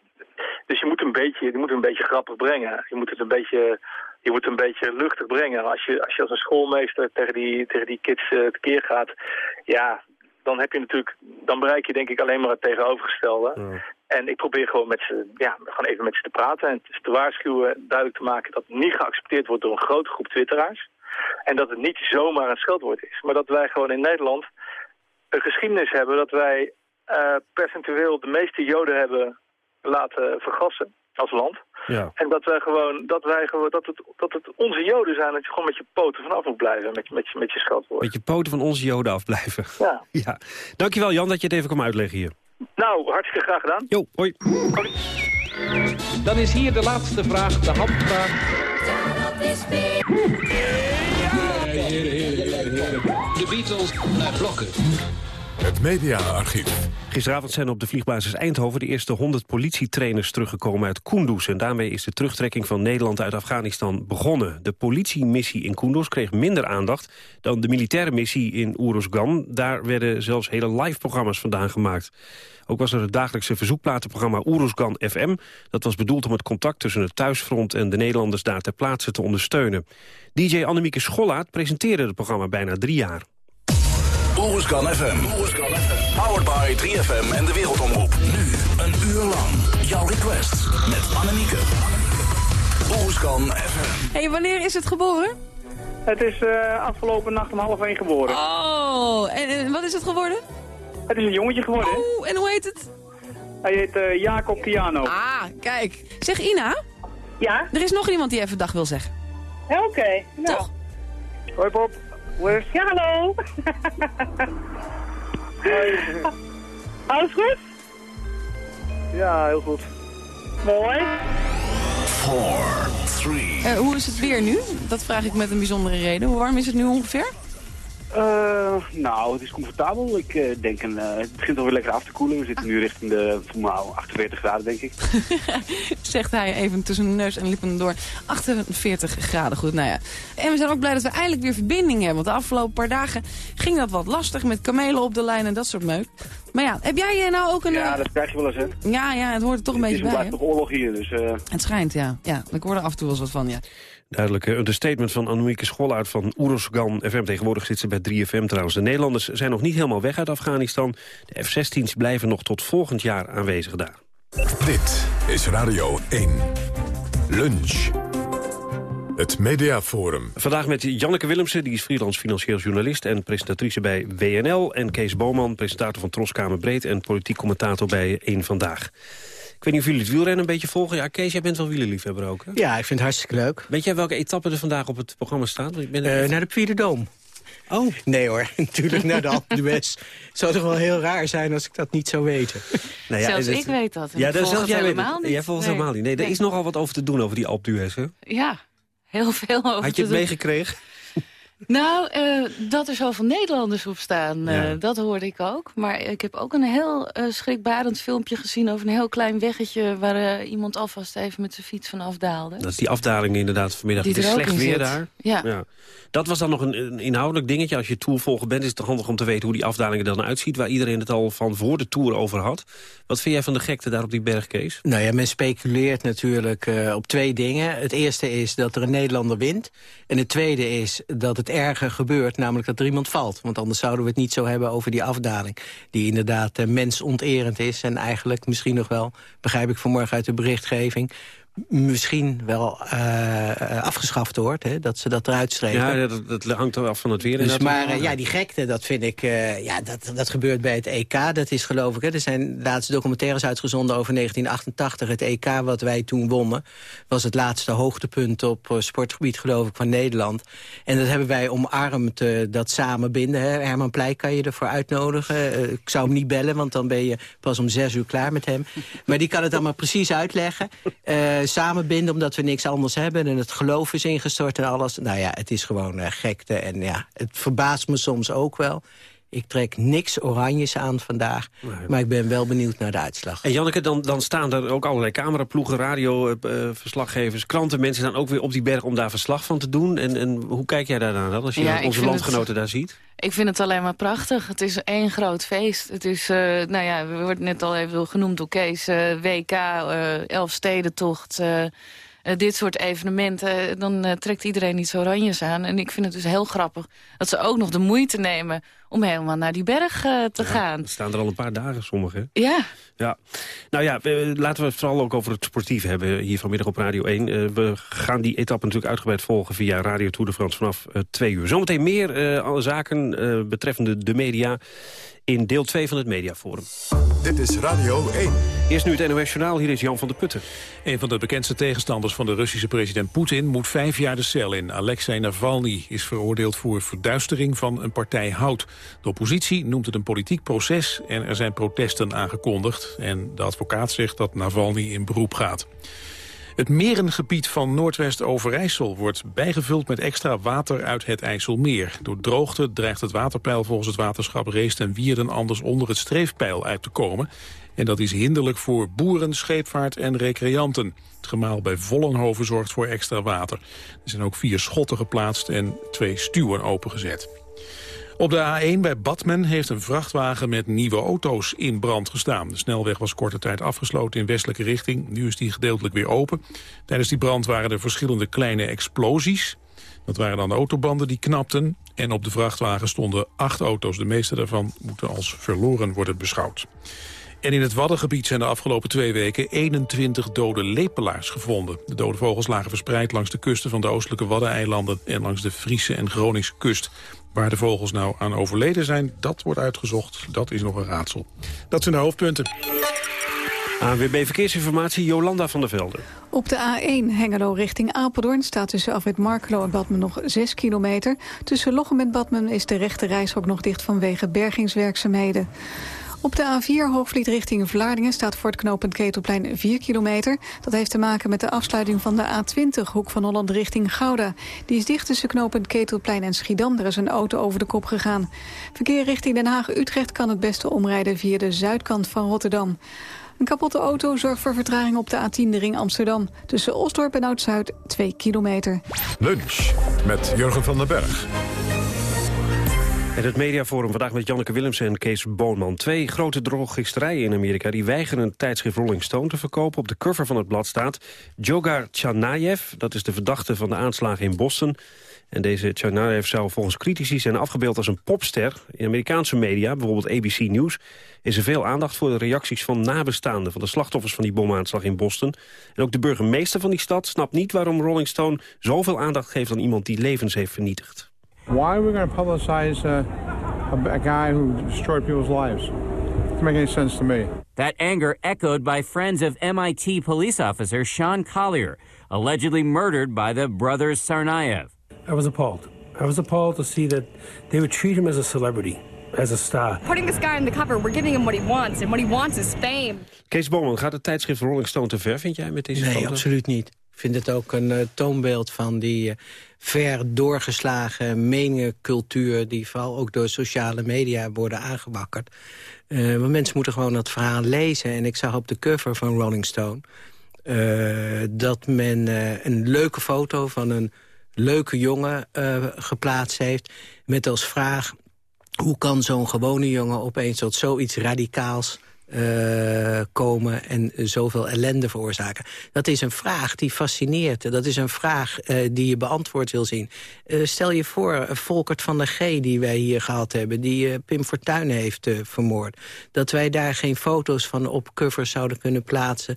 S23: dus je moet een beetje, je moet een beetje grappig brengen. Je moet het een beetje, je moet een beetje luchtig brengen. Als je als, je als een schoolmeester tegen die, tegen die kids eh, tekeer gaat... Ja, dan heb je natuurlijk... Dan bereik je denk ik alleen maar het tegenovergestelde. En ik probeer gewoon met ze, ja, gewoon even met ze te praten en te waarschuwen, duidelijk te maken dat het niet geaccepteerd wordt door een grote groep twitteraars. En dat het niet zomaar een scheldwoord is. Maar dat wij gewoon in Nederland een geschiedenis hebben dat wij eh, percentueel de meeste joden hebben laten vergassen als land.
S2: Ja.
S23: En dat wij gewoon, dat wij gewoon, dat het, dat het onze joden zijn, dat je gewoon met je poten vanaf moet blijven met, je- met, je- met je scheldwoord.
S2: Met je poten van onze joden afblijven.
S23: Ja. [laughs]
S2: ja. Dankjewel Jan dat je het even kwam uitleggen hier.
S23: Nou, hartstikke graag gedaan.
S2: Jo, hoi.
S24: Dan is hier de laatste vraag, de handvraag.
S1: De Beatles naar blokken. Het mediaarchief.
S2: Gisteravond zijn op de vliegbasis Eindhoven de eerste 100 politietrainers teruggekomen uit Kunduz. En daarmee is de terugtrekking van Nederland uit Afghanistan begonnen. De politiemissie in Kunduz kreeg minder aandacht dan de militaire missie in Uruzgan. Daar werden zelfs hele live-programma's vandaan gemaakt. Ook was er het dagelijkse verzoekplatenprogramma Uruzgan FM. Dat was bedoeld om het contact tussen het thuisfront en de Nederlanders daar ter plaatse te ondersteunen. DJ Annemieke Schollaert presenteerde het programma bijna drie jaar.
S25: Oeruzkan FM. Powered by 3FM en de Wereldomroep. Nu een uur lang. Jouw request met Annemieke. Oeruzkan FM.
S26: hey, wanneer is het geboren?
S12: Het is eh, afgelopen nacht om half één geboren.
S26: Oh, en, en wat is het geworden?
S12: Het is een jongetje geworden.
S26: Oh, en hoe heet het?
S12: Hij heet eh, Jacob Piano.
S26: Ah, kijk. Zeg Ina.
S27: Ja?
S26: Er is nog iemand die even dag wil zeggen.
S27: Oké. Nou.
S26: Toch?
S12: Hoi Bob. Het?
S27: Ja, hallo. Alles goed?
S12: Ja, heel goed.
S27: Mooi.
S25: 4, 3.
S26: Eh, hoe is het weer nu? Dat vraag ik met een bijzondere reden. Hoe warm is het nu ongeveer?
S12: Eh, nou, het is comfortabel. Ik eh, denk, een, eh, het begint alweer lekker af te koelen. We zitten nu richting de nou, 48 graden, denk ik. [laughs]
S26: Zegt hij even tussen neus en lippen door. 48 graden goed, nou ja. En we zijn ook blij dat we eindelijk weer verbinding hebben. Want de afgelopen paar dagen ging dat wat lastig met kamelen op de lijn en dat soort meuk. Maar ja, heb jij nou ook een...
S12: Ja, dat krijg je wel eens, hè.
S26: ja, ja, het hoort er toch een
S12: Het is
S26: beetje bij,
S12: blijft
S26: hè?
S12: toch oorlog hier, dus...
S26: Het schijnt, ja. Ja, ik hoor er af en toe wel eens wat van, ja.
S2: Duidelijk een understatement van Anouk Schollaert van Oeruzgan FM. Tegenwoordig zit ze bij 3FM trouwens. De Nederlanders zijn nog niet helemaal weg uit Afghanistan. De F-16's blijven nog tot volgend jaar aanwezig daar.
S1: Dit is Radio 1. Lunch. Het Mediaforum.
S2: Vandaag met Janneke Willemsen, die is freelance financieel journalist... en presentatrice bij WNL. En Kees Boman, presentator van Troskamer Breed... en politiek commentator bij Eén Vandaag. Ik weet niet of jullie het wielrennen een beetje volgen. Ja, Kees, jij bent wel wielerliefhebber ook, hè?
S28: Ja, ik vind het hartstikke leuk.
S2: Weet jij welke etappe er vandaag op het programma staat? Want Ik ben
S28: Eh, naar de Puy de Dôme.
S29: Oh. Nee hoor, [laughs] natuurlijk naar de Alpe d'Huez. Het zou toch wel heel raar zijn als ik dat niet zou weten.
S2: Nou ja,
S26: Zelfs
S2: het-
S26: ik weet dat.
S2: Ja, dat zelfs jij weet
S26: helemaal
S2: het.
S26: niet.
S2: Jij volgt
S26: Nee.
S2: helemaal niet. Nee, er
S26: Nee.
S2: is nogal wat over te doen over die Alpe d'Huez, hè?
S26: Ja, heel veel over
S2: Had je het meegekregen?
S26: Nou, eh, dat er zoveel Nederlanders op staan, eh,
S2: Ja.
S26: dat hoorde ik ook. Maar ik heb ook een heel eh, schrikbarend filmpje gezien... over een heel klein weggetje waar iemand alvast even met zijn fiets van afdaalde.
S2: Dat is die afdaling inderdaad vanmiddag.
S26: Die
S2: het is slecht weer
S26: zit.
S2: daar.
S26: Ja.
S2: Dat was dan nog een, een inhoudelijk dingetje. Als je tourvolger bent, is het toch handig om te weten... hoe die afdaling er dan uitziet... waar iedereen het al van voor de tour over had. Wat vind jij van de gekte daar op die berg, Kees?
S29: Nou ja, men speculeert natuurlijk eh, op twee dingen. Het eerste is dat er een Nederlander wint. En het tweede is dat het erger gebeurt, namelijk dat er iemand valt. Want anders zouden we het niet zo hebben over die afdaling. Die inderdaad eh, mensonterend is. En eigenlijk misschien nog wel, begrijp ik vanmorgen uit de berichtgeving... misschien wel eh, afgeschaft wordt, hè, dat ze dat eruit strepen.
S2: Ja, dat, dat hangt er af van het weer.
S29: Dus, maar eh, ja, die gekte, dat vind ik, eh, ja, dat, dat gebeurt bij het EK. Dat is geloof ik, hè, er zijn laatste documentaires uitgezonden over 1988. Het EK wat wij toen wonnen, was het laatste hoogtepunt op sportgebied geloof ik van Nederland. En dat hebben wij omarmd, dat samenbinden. Hè. Herman Pleij kan je ervoor uitnodigen. Ik zou hem niet bellen, want dan ben je pas om zes uur klaar met hem. Maar die kan het allemaal precies uitleggen. Eh, samenbinden omdat we niks anders hebben en het geloof is ingestort en alles. Nou ja, het is gewoon eh, gekte en ja, het verbaast me soms ook wel. Ik trek niks oranjes aan vandaag, maar ik ben wel benieuwd naar de uitslag.
S2: En Janneke, dan, dan staan er ook allerlei cameraploegen, radioverslaggevers, kranten. Mensen staan ook weer op die berg om daar verslag van te doen. En, en hoe kijk jij daarnaar dan, als je
S26: Ja,
S2: onze landgenoten
S26: het-
S2: daar ziet?
S26: Ik vind het alleen maar prachtig. Het is één groot feest. Het is, eh, nou ja, we worden net al even genoemd door Kees. eh, WK, eh Elfstedentocht, eh, eh, dit soort evenementen. Dan eh, trekt iedereen iets oranjes aan. En ik vind het dus heel grappig dat ze ook nog de moeite nemen... om helemaal naar die berg eh, te gaan.
S2: Er staan er al een paar dagen, sommigen.
S26: Ja,
S2: Ja, nou ja, we- laten we het vooral ook over het sportief hebben hier vanmiddag op Radio 1. Eh, we gaan die etappe natuurlijk uitgebreid volgen via Radio Tour de France vanaf eh, twee uur. Zometeen meer eh, alle zaken eh, betreffende de media in deel 2 van het Mediaforum.
S1: Dit is Radio 1.
S2: Eerst nu het NOS Journaal, hier is Jan van der Putten.
S3: Een van de bekendste tegenstanders van de Russische president Poetin moet vijf jaar de cel in. Alexei Navalny is veroordeeld voor verduistering van een partij hout. De oppositie noemt het een politiek proces en er zijn protesten aangekondigd. En de advocaat zegt dat Navalny in beroep gaat. Het merengebied van Noordwest-Overijssel wordt bijgevuld met extra water uit het IJsselmeer. Door droogte dreigt het waterpeil volgens het waterschap Reest en Wierden anders onder het streefpeil uit te komen. En dat is hinderlijk voor boeren, scheepvaart en recreanten. Het gemaal bij Vollenhoven zorgt voor extra water. Er zijn ook vier schotten geplaatst en twee stuwen opengezet. Op de A1 bij Badmen heeft een vrachtwagen met nieuwe auto's in brand gestaan. De snelweg was korte tijd afgesloten in westelijke richting. Nu is die gedeeltelijk weer open. Tijdens die brand waren er verschillende kleine explosies. Dat waren dan de autobanden die knapten. En op de vrachtwagen stonden acht auto's. De meeste daarvan moeten als verloren worden beschouwd. En in het Waddengebied zijn de afgelopen twee weken 21 dode lepelaars gevonden. De dode vogels lagen verspreid langs de kusten van de oostelijke Waddeneilanden... en langs de Friese en Groningse kust. Waar de vogels nou aan overleden zijn, dat wordt uitgezocht. Dat is nog een raadsel. Dat zijn de hoofdpunten.
S2: ANWB Verkeersinformatie, Jolanda van der Velde.
S10: Op de A1 Hengelo richting Apeldoorn staat tussen Afrit Markelo en Badmen nog 6 kilometer. Tussen Lochem en Badmen is de rechte reishok nog dicht vanwege bergingswerkzaamheden. Op de A4 Hoogvliet richting Vlaardingen staat voor het knooppunt Ketelplein 4 kilometer. Dat heeft te maken met de afsluiting van de A20 Hoek van Holland richting Gouda. Die is dicht tussen knooppunt Ketelplein en Schiedam. Er is een auto over de kop gegaan. Verkeer richting Den Haag-Utrecht kan het beste omrijden via de zuidkant van Rotterdam. Een kapotte auto zorgt voor vertraging op de A10 de ring Amsterdam. Tussen Osdorp en Oud-Zuid 2 kilometer.
S1: Lunch met Jurgen van den Berg.
S2: En het mediaforum vandaag met Janneke Willemsen en Kees Boonman. Twee grote drooggisterijen in Amerika die weigeren het tijdschrift Rolling Stone te verkopen. Op de cover van het blad staat Djogar Tsarnaev. Dat is de verdachte van de aanslagen in Boston. En deze Tsarnaev zou volgens critici zijn afgebeeld als een popster. In Amerikaanse media, bijvoorbeeld ABC News... is er veel aandacht voor de reacties van nabestaanden... van de slachtoffers van die bomaanslag in Boston. En ook de burgemeester van die stad snapt niet waarom Rolling Stone... zoveel aandacht geeft aan iemand die levens heeft vernietigd.
S30: Why are we going to publicize uh, a, a guy who destroyed people's lives? It doesn't make any sense to me.
S18: That anger echoed by friends of MIT police officer Sean Collier, allegedly murdered by the brothers Sarnaev.
S31: I was appalled. I was appalled to see that they would treat him as a celebrity, as a star.
S32: Putting this guy on the cover, we're giving him what he wants. And what he wants is fame.
S2: Kees Boman, gaat het tijdschrift Rolling Stone te ver, vind jij, met deze
S29: Nee,
S2: foto?
S29: absoluut niet. Ik vind het ook een eh, toonbeeld van die eh, ver doorgeslagen meningencultuur... die vooral ook door sociale media worden aangewakkerd. Want mensen moeten gewoon dat verhaal lezen. En ik zag op de cover van Rolling Stone... eh, dat men eh, een leuke foto van een leuke jongen geplaatst heeft... met als vraag, hoe kan zo'n gewone jongen opeens tot zoiets radicaals eh, komen en zoveel ellende veroorzaken? Dat is een vraag die fascineert. Dat is een vraag eh, die je beantwoord wil zien. Eh, stel je voor, Volkert van der G. die wij hier gehad hebben... die Pim Fortuyn heeft vermoord. Dat wij daar geen foto's van op covers zouden kunnen plaatsen...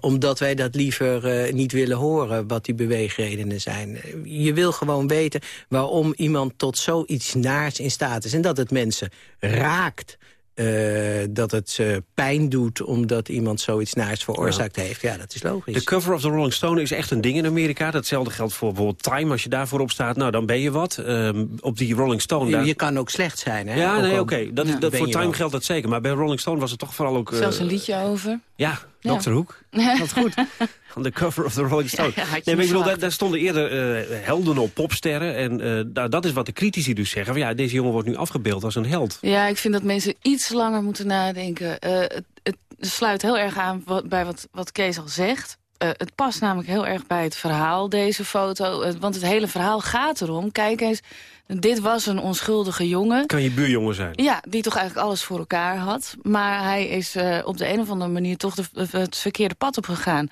S29: omdat wij dat liever niet willen horen, wat die beweegredenen zijn. Je wil gewoon weten waarom iemand tot zoiets naars in staat is. En dat het mensen raakt. Eh, dat het ze pijn doet omdat iemand zoiets naars veroorzaakt heeft. Ja, dat is logisch.
S2: De cover of the Rolling Stone is echt een ding in Amerika. Datzelfde geldt voor bijvoorbeeld Time. Als je daarvoor op staat, nou, dan ben je wat. Ehm, op die Rolling Stone...
S29: Je,
S2: daar-
S29: je kan ook slecht zijn, hè?
S2: Ja,
S29: Ook
S2: nee, oké. Dat is,
S29: ja,
S2: dat,
S29: ben
S2: voor Time
S29: wel.
S2: geldt dat zeker. Maar bij Rolling Stone was het toch vooral ook... eh,
S26: Zelfs een liedje over.
S2: Ja,
S26: Ja.
S2: Dr. Hoek. [laughs] Dat goed. Van de cover of the Rolling Stone.
S26: Ja, ja,
S2: nee, maar ik bedoel, daar, stonden eerder eh, helden op, popsterren. En eh, nou, dat is wat de critici dus zeggen. Van, ja, deze jongen wordt nu afgebeeld als een held.
S26: Ja, ik vind dat mensen iets langer moeten nadenken. Eh, het, het sluit heel erg aan wat- bij wat, wat Kees al zegt. Het past namelijk heel erg bij het verhaal, deze foto. Want het hele verhaal gaat erom. Kijk eens, dit was een onschuldige jongen.
S2: Kan je buurjongen zijn.
S26: Ja, die toch eigenlijk alles voor elkaar had. Maar hij is op de een of andere manier toch de, het verkeerde pad op gegaan.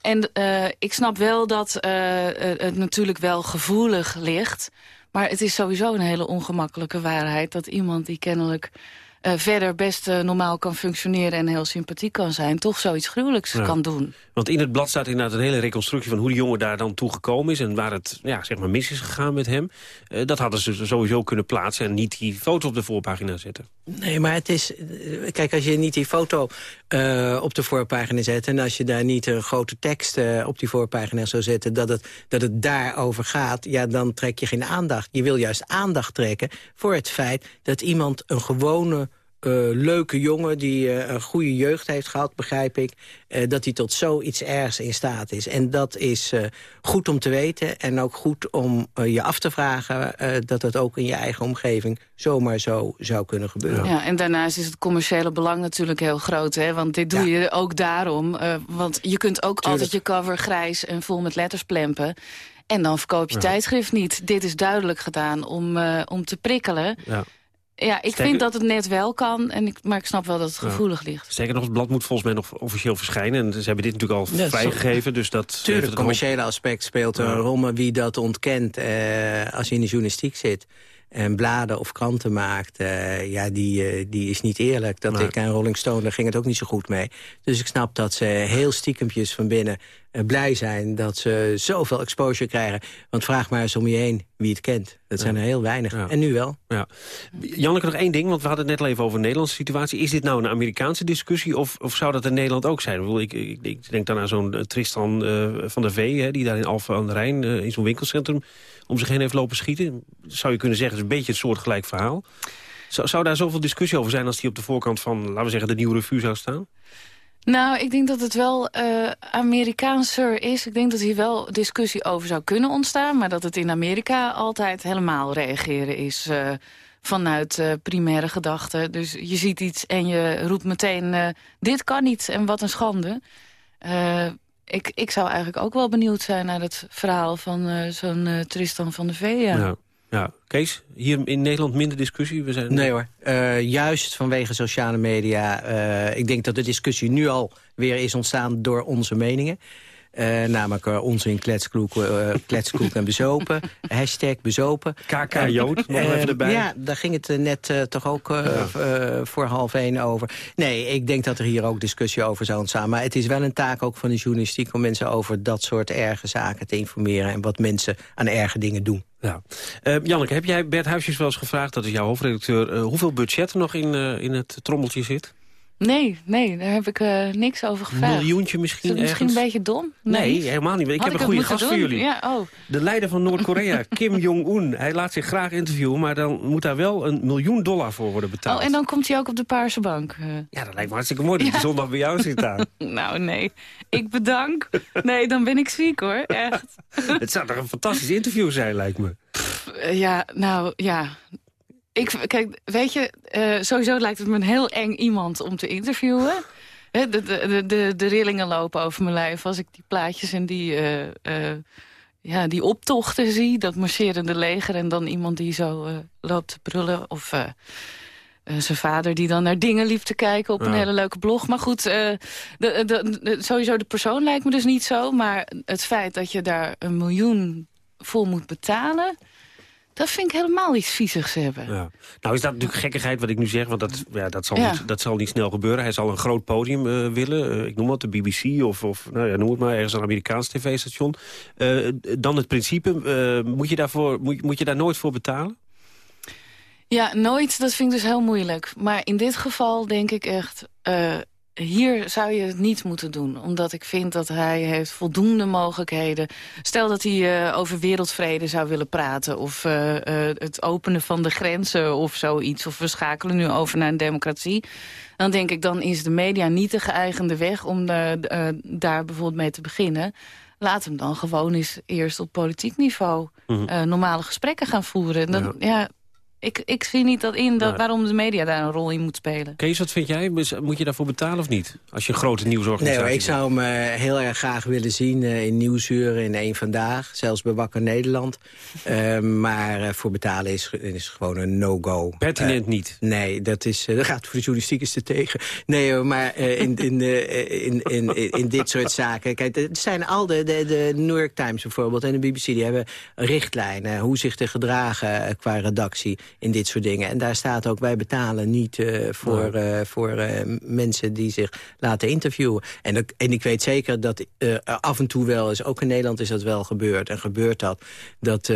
S26: En eh, ik snap wel dat eh, eh, het natuurlijk wel gevoelig ligt. Maar het is sowieso een hele ongemakkelijke waarheid... dat iemand die kennelijk eh, verder best eh, normaal kan functioneren... en heel sympathiek kan zijn, toch zoiets gruwelijks
S2: Ja.
S26: kan doen.
S2: Want in het blad staat inderdaad een hele reconstructie... van hoe die jongen daar dan toe gekomen is... en waar het ja, zeg maar mis is gegaan met hem. Eh, dat hadden ze sowieso kunnen plaatsen... en niet die foto op de voorpagina zetten.
S29: Nee, maar het is... Kijk, als je niet die foto eh, op de voorpagina zet... en als je daar niet een grote tekst eh, op die voorpagina zou zetten... Dat het, dat het daarover gaat, ja, dan trek je geen aandacht. Je wil juist aandacht trekken voor het feit... dat iemand een gewone... eh, leuke jongen die eh, een goede jeugd heeft gehad, begrijp ik... eh, dat hij tot zoiets ergs in staat is. En dat is goed om te weten en ook goed om je af te vragen... dat het ook in je eigen omgeving zomaar zo zou kunnen gebeuren.
S26: Ja, en daarnaast is het commerciële belang natuurlijk heel groot. Hè? Want dit doe je ook daarom. want je kunt ook
S29: Tuurlijk.
S26: altijd je cover grijs en vol met letters plempen. En dan verkoop je
S2: Ja.
S26: tijdschrift niet. Dit is duidelijk gedaan om, om te prikkelen.
S2: Ja.
S26: Ja, ik
S2: Sterker-
S26: vind dat het net wel kan. En ik, maar ik snap wel dat het
S2: Ja.
S26: gevoelig ligt.
S2: Sterker nog, het blad moet volgens mij nog officieel verschijnen. En ze hebben dit natuurlijk al
S29: Ja,
S2: vrijgegeven. Dus dat heeft
S29: Tuurlijk,
S2: het
S29: commerciële aspect speelt een rol, maar wie dat ontkent eh, als je in de journalistiek zit en bladen of kranten maakt, eh, ja, die, eh, die is niet eerlijk. Dat ik aan Rolling Stone, daar ging het ook niet zo goed mee. Dus ik snap dat ze heel stiekempjes van binnen eh, blij zijn dat ze zoveel exposure krijgen. Want vraag maar eens om je heen wie het kent. Dat zijn er heel weinig. En nu wel.
S2: Ja. Janneke, nog één ding, want we hadden het net al even over de Nederlandse situatie. Is dit nou een Amerikaanse discussie of, of zou dat in Nederland ook zijn? Ik, bedoel, ik, ik, ik denk dan aan zo'n eh, Tristan eh, van der Vee... Hè, die daar in Alphen aan de Rijn eh, in zo'n winkelcentrum om zich heen heeft lopen schieten. Zou je kunnen zeggen, het is een beetje het soortgelijk verhaal. Zou, zou daar zoveel discussie over zijn als die op de voorkant van, laten we zeggen, de Nieuwe Revue zou staan?
S26: Nou, ik denk dat het wel eh Amerikaanser is. Ik denk dat hier wel discussie over zou kunnen ontstaan... maar dat het in Amerika altijd helemaal reageren is... eh, vanuit eh, primaire gedachten. Dus je ziet iets en je roept meteen... dit kan niet en wat een schande. Ik, ik zou eigenlijk ook wel benieuwd zijn naar het verhaal... van zo'n Tristan van de Vee. ja.
S2: Ja. Kees, hier in Nederland minder discussie? We zijn...
S29: Nee hoor, Eh, juist vanwege sociale media. eh, ik denk dat de discussie nu al weer is ontstaan door onze meningen. Eh, namelijk uh, onzin, kletskoek, uh, kletskoek en bezopen. [laughs] Hashtag bezopen.
S2: KK Jood, nog even erbij.
S29: Ja, daar ging het net toch ook ja. voor half één over. Nee, ik denk dat er hier ook discussie over zou ontstaan. Maar het is wel een taak ook van de journalistiek... om mensen over dat soort erge zaken te informeren... en wat mensen aan erge dingen doen.
S2: Ja. Janneke, heb jij Bert Huisjes wel eens gevraagd... dat is jouw hoofdredacteur... Hoeveel budget er nog in, in het trommeltje zit?
S26: Nee, nee, daar heb ik eh, niks over
S2: Een
S26: gevraagd.
S2: miljoentje misschien
S26: Is het misschien een beetje dom?
S2: Nee, helemaal niet. Ik
S26: Had
S2: heb een goede gast voor jullie.
S26: Ja, oh.
S2: De leider van Noord-Korea, [laughs] Kim Jong-un. Hij laat zich graag interviewen, maar dan moet daar wel een miljoen dollar voor worden betaald.
S26: oh, en dan komt hij ook op de paarse bank. eh.
S2: Ja, dat lijkt me hartstikke mooi dat hij zondag bij jou zit aan. [laughs]
S26: nou, nee. Ik bedank. Nee, dan ben ik ziek, hoor. Echt. [laughs]
S2: Het zou toch een fantastisch interview zijn, lijkt me.
S26: Eh, Ja, nou, ja. Ik, kijk, weet je, eh, sowieso lijkt het me een heel eng iemand om te interviewen. [laughs] De, de, de, de, rillingen lopen over mijn lijf als ik die plaatjes en die, eh, eh, ja, die optochten zie. Dat marcherende leger en dan iemand die zo loopt te brullen. Of zijn vader die dan naar dingen liep te kijken op een hele leuke blog. Maar goed, de, de, de- sowieso de persoon lijkt me dus niet zo. Maar het feit dat je daar een miljoen voor moet betalen... Dat vind ik helemaal iets viezigs hebben.
S2: Ja. Nou is dat natuurlijk gekkigheid wat ik nu zeg, want dat, ja, dat, zal,
S26: Ja.
S2: niet, dat zal niet snel gebeuren. Hij zal een groot podium eh, willen, eh, ik noem wat, de BBC of, of nou ja, noem het maar, ergens een Amerikaans tv-station. Eh, dan het principe, moet, je daarvoor, moet, moet je daar nooit voor betalen?
S26: Ja, nooit, dat vind ik dus heel moeilijk. Maar in dit geval denk ik echt... hier zou je het niet moeten doen. Omdat ik vind dat hij heeft voldoende mogelijkheden. Stel dat hij eh, over wereldvrede zou willen praten... of eh, eh, het openen van de grenzen of zoiets... of we schakelen nu over naar een democratie... dan denk ik, dan is de media niet de geëigende weg... om daar bijvoorbeeld mee te beginnen. Laat hem dan gewoon eens eerst op politiek niveau...
S2: Mhm.
S26: normale gesprekken gaan voeren. En Dan,
S2: Ja.
S26: ja. Ik, ik zie niet dat in dat,
S2: Maar-
S26: waarom de media daar een rol in moet spelen.
S2: Kees, wat vind jij? Moet je daarvoor betalen of niet? Als je een grote
S29: Nee
S2: nieuwsorganisatie
S29: hoor, ik zou hem eh, heel erg graag willen zien eh, in Nieuwsuren, in één Vandaag. Zelfs bij Wakker Nederland. [laughs] Eh, maar eh, voor betalen is, is gewoon een no-go.
S2: Pertinent niet?
S29: Nee, dat, is, [laughs] dat gaat voor de journalistiek eens te tegen. Nee hoor, maar eh, in, in, eh, in, in, in, in dit soort zaken... Kijk, er zijn al de, de, de New York Times bijvoorbeeld en de BBC... die hebben richtlijnen, hoe zich te gedragen qua redactie in dit soort dingen. En daar staat ook, wij betalen niet eh, voor, eh, voor eh, mensen die zich laten interviewen. En, ik- en ik weet zeker dat af en toe wel eens, ook in Nederland is dat wel gebeurd... en gebeurt dat, dat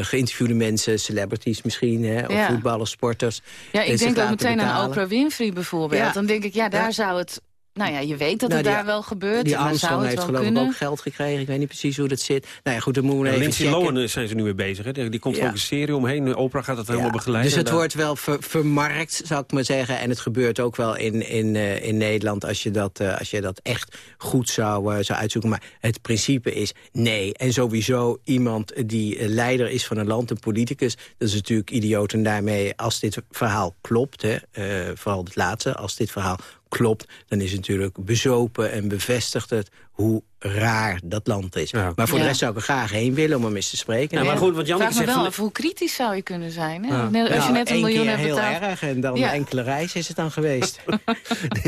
S29: geïnterviewde mensen, celebrities misschien... Hè, of
S26: Ja.
S29: voetballers, sporters...
S26: Ja, ik denk ook meteen aan. Oprah Winfrey bijvoorbeeld.
S29: Ja.
S26: Dan denk ik, ja, daar
S29: Ja.
S26: zou het... Nou ja, je weet dat
S29: Nou,
S26: het
S29: die-
S26: daar wel gebeurt.
S29: Die Armstrong heeft geloof
S26: kunnen.
S29: ik ook geld gekregen. Ik weet niet precies hoe dat zit. Nou ja, goed, dan moeten we
S2: Ja,
S29: even
S2: Lindsay
S29: checken.
S2: Lohan zijn ze nu mee bezig. Hè? Die komt
S29: Ja.
S2: ook een serie omheen. Oprah gaat dat helemaal begeleiden.
S29: Dus het wordt wel ver- vermarkt, zou ik maar zeggen. En het gebeurt ook wel in, in, eh, in Nederland als je, dat, eh, als je dat echt goed zou, eh, zou uitzoeken. Maar het principe is nee. En sowieso iemand die leider is van een land, een politicus... dat is natuurlijk idioot. En daarmee, als dit verhaal klopt, hè, eh, vooral het laatste... als dit verhaal klopt, dan is het natuurlijk bezopen en bevestigt het hoe raar dat land is. Maar voor
S26: Ja.
S29: de rest zou ik er graag heen willen om hem eens te spreken.
S2: Ja, maar goed, want
S26: Vraag
S2: Janneke
S26: me
S2: zegt...
S26: wel af, hoe kritisch zou je kunnen zijn? Hè? Net- Als je
S29: Nou,
S26: net een miljoen hebt
S29: heel
S26: betaald.
S29: erg en dan
S26: Ja.
S29: een enkele reis is het dan geweest. [laughs]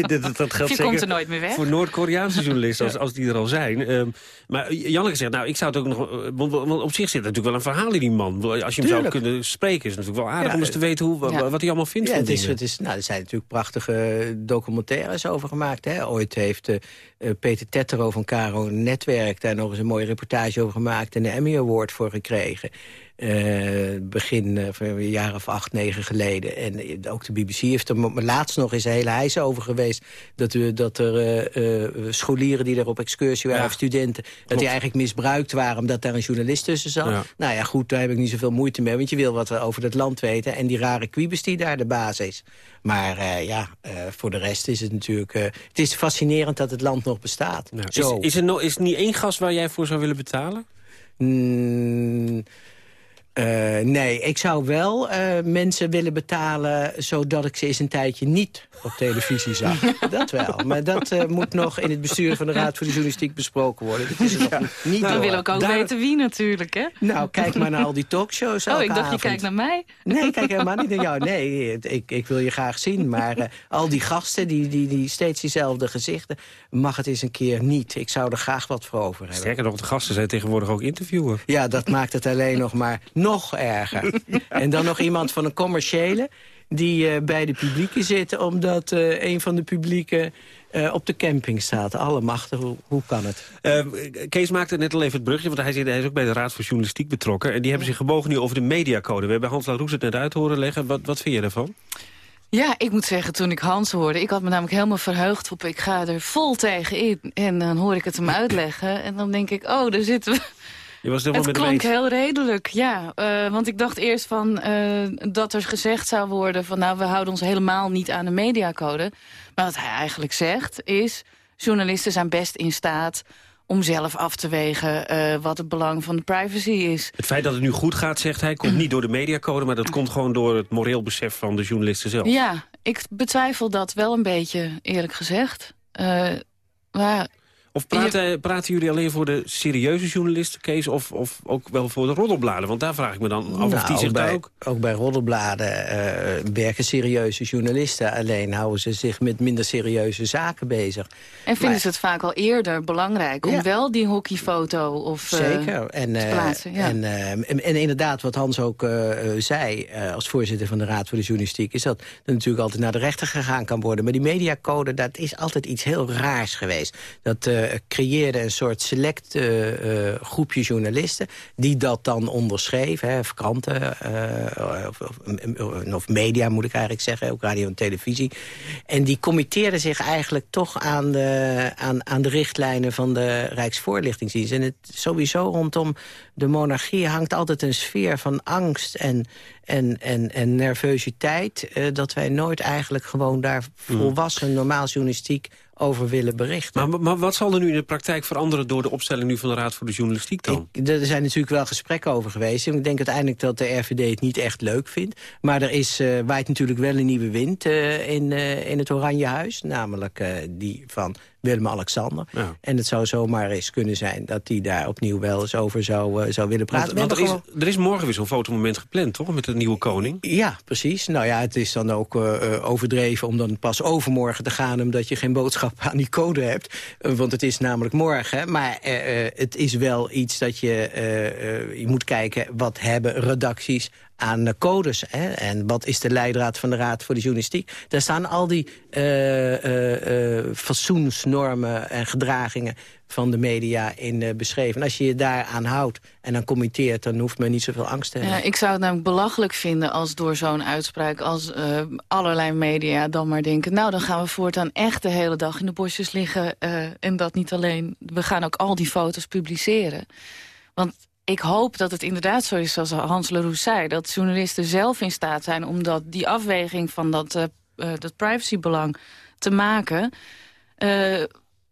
S2: Dat, dat, dat geldt
S26: Je komt er nooit meer weg.
S2: voor Noord-Koreaanse [laughs] journalisten, als, als die er al zijn. Ehm, maar Janneke zegt, nou, ik zou het ook nog... eh, Want, op zich zit er natuurlijk wel een verhaal in die man. Als je hem zou kunnen spreken, is het natuurlijk wel aardig
S29: Ja,
S2: om eens te weten hoe, wat hij allemaal vindt
S29: Ja,
S2: van
S29: het is, het is, nou, er zijn natuurlijk prachtige documentaires over gemaakt. Hè. Ooit heeft eh, eh, Peter Tettero Caro Netwerk... daar nog eens een mooie reportage over gemaakt... en de Emmy Award voor gekregen. Eh, begin eh, van een jaar of acht, negen geleden. En eh, ook de BBC heeft er maar laatst nog eens een hele heis over geweest... dat, er dat er eh, eh, scholieren die er op excursie waren,
S2: Ja.
S29: of studenten... dat die eigenlijk misbruikt waren omdat daar een journalist tussen zat.
S2: Ja.
S29: Nou ja, goed, daar heb ik niet zoveel moeite mee... want je wil wat over het land weten... en die rare kwiebes die daar de baas is. Maar eh, ja, eh, voor de rest is het natuurlijk... eh, het is fascinerend dat het land nog bestaat.
S2: Ja. Is,
S29: Zo.
S2: is, er no, is er niet één gast waar jij voor zou willen betalen?
S29: Mm, eh, nee, ik zou wel eh, mensen willen betalen... zodat ik ze eens een tijdje niet op televisie zag. [laughs] dat wel. Maar dat eh, moet nog in het bestuur van de Raad voor de Journalistiek besproken worden. Dat is nog niet
S26: Dan wil ik ook
S29: Daar-
S26: weten wie natuurlijk, hè?
S29: Nou, kijk maar naar al die talkshows [laughs]
S26: Oh, ik dacht, je kijkt naar mij.
S29: Nee, ik kijk helemaal niet naar jou. Nee, ik, ik wil je graag zien. Maar eh, al die gasten, die, die, die steeds diezelfde gezichten... mag het eens een keer niet. Ik zou er graag wat voor over hebben.
S2: Sterker nog, de gasten zijn tegenwoordig ook interviewer.
S29: Ja, dat maakt het alleen nog maar nog erger. [laughs] En dan nog iemand van een commerciële die eh, bij de publieke zit... omdat eh, een van de publieken eh, op de camping staat. Allemachtig, hoe, hoe kan het?
S2: Kees maakte net al even het brugje, want hij, zit, hij is ook bij de Raad voor Journalistiek betrokken. En die hebben zich gebogen nu over de mediacode. We hebben Hans Laroes het net uit horen leggen. Wat, wat vind je daarvan?
S26: Ja, ik moet zeggen, toen ik Hans hoorde... ik had me namelijk helemaal verheugd op... ik ga er vol tegen in. En dan hoor ik het hem uitleggen. En dan denk ik, oh, daar zitten we...
S2: Je was het met
S26: klonk heel redelijk, ja. Eh, want ik dacht eerst van, eh, dat er gezegd zou worden... van nou, we houden ons helemaal niet aan de mediacode. Maar wat hij eigenlijk zegt is... journalisten zijn best in staat om zelf af te wegen... eh, wat het belang van de privacy is.
S2: Het feit dat het nu goed gaat, zegt hij, komt niet door de mediacode... maar dat komt gewoon door het moreel besef van de journalisten zelf.
S26: Ja, ik betwijfel dat wel een beetje, eerlijk gezegd. Maar
S2: Of praten, praten jullie alleen voor de serieuze journalisten, Kees... Of, of ook wel voor de roddelbladen? Want daar vraag ik me dan af of
S29: Nou,
S2: die zich
S29: ook,
S2: daar
S29: bij,
S2: ook...
S29: ook bij roddelbladen eh, werken serieuze journalisten. Alleen houden ze zich met minder serieuze zaken bezig.
S26: En vinden
S29: Maar-
S26: ze het vaak al eerder belangrijk... om
S29: Ja.
S26: wel die hockeyfoto of, eh,
S29: Zeker. En,
S26: te
S29: eh,
S26: plaatsen? Ja.
S29: en, en, en inderdaad, wat Hans ook zei... eh, als voorzitter van de Raad voor de Journalistiek... is dat er natuurlijk altijd naar de rechter gegaan kan worden. Maar die mediacode, dat is altijd iets heel raars geweest. Dat creëerde een soort select eh, eh, groepje journalisten... die dat dan onderschreven, hè, of kranten, eh, of, of, of media moet ik eigenlijk zeggen... ook radio en televisie. En die committeerden zich eigenlijk toch aan de, aan, aan de richtlijnen van de Rijksvoorlichtingsdienst. En het sowieso rondom de monarchie hangt altijd een sfeer van angst en, en, en, en nervositeit... eh, dat wij nooit eigenlijk gewoon daar volwassen, normaal journalistiek over willen berichten.
S2: Maar, maar wat zal er nu in de praktijk veranderen... door de opstelling nu van de Raad voor de Journalistiek dan?
S29: Ik- er zijn natuurlijk wel gesprekken over geweest. Ik denk uiteindelijk dat de RVD het niet echt leuk vindt. Maar er is, eh, waait natuurlijk wel een nieuwe wind eh, in, eh, in het Oranje Huis. Namelijk die van Willem-Alexander.
S2: Ja.
S29: En het zou zomaar eens kunnen zijn dat hij daar opnieuw wel eens over zou, eh, zou willen praten.
S2: Want, er, is, er is morgen weer zo'n fotomoment gepland, toch? Met de nieuwe koning.
S29: Ja, precies. Nou ja, het is dan ook eh, eh, overdreven om dan pas overmorgen te gaan... omdat je geen boodschap aan die code hebt. Want het is namelijk morgen. Maar eh, eh, het is wel iets dat je... eh, eh, je moet kijken, wat hebben redacties aan de codes. Hè? En wat is de leidraad van de Raad voor de Journalistiek? Daar staan al die eh, fatsoensnormen en gedragingen van de media in beschreven. En als je je daaraan houdt en dan committeert... dan hoeft men niet zoveel angst te hebben.
S26: Ja, ik zou het namelijk belachelijk vinden als door zo'n uitspraak... als allerlei media dan maar denken... nou, dan gaan we voortaan echt de hele dag in de bosjes liggen. en dat niet alleen. We gaan ook al die foto's publiceren. Want ik hoop dat het inderdaad zo is zoals Hans Leroux zei... dat journalisten zelf in staat zijn om dat, die afweging van dat, eh, eh, dat privacybelang te maken... Eh,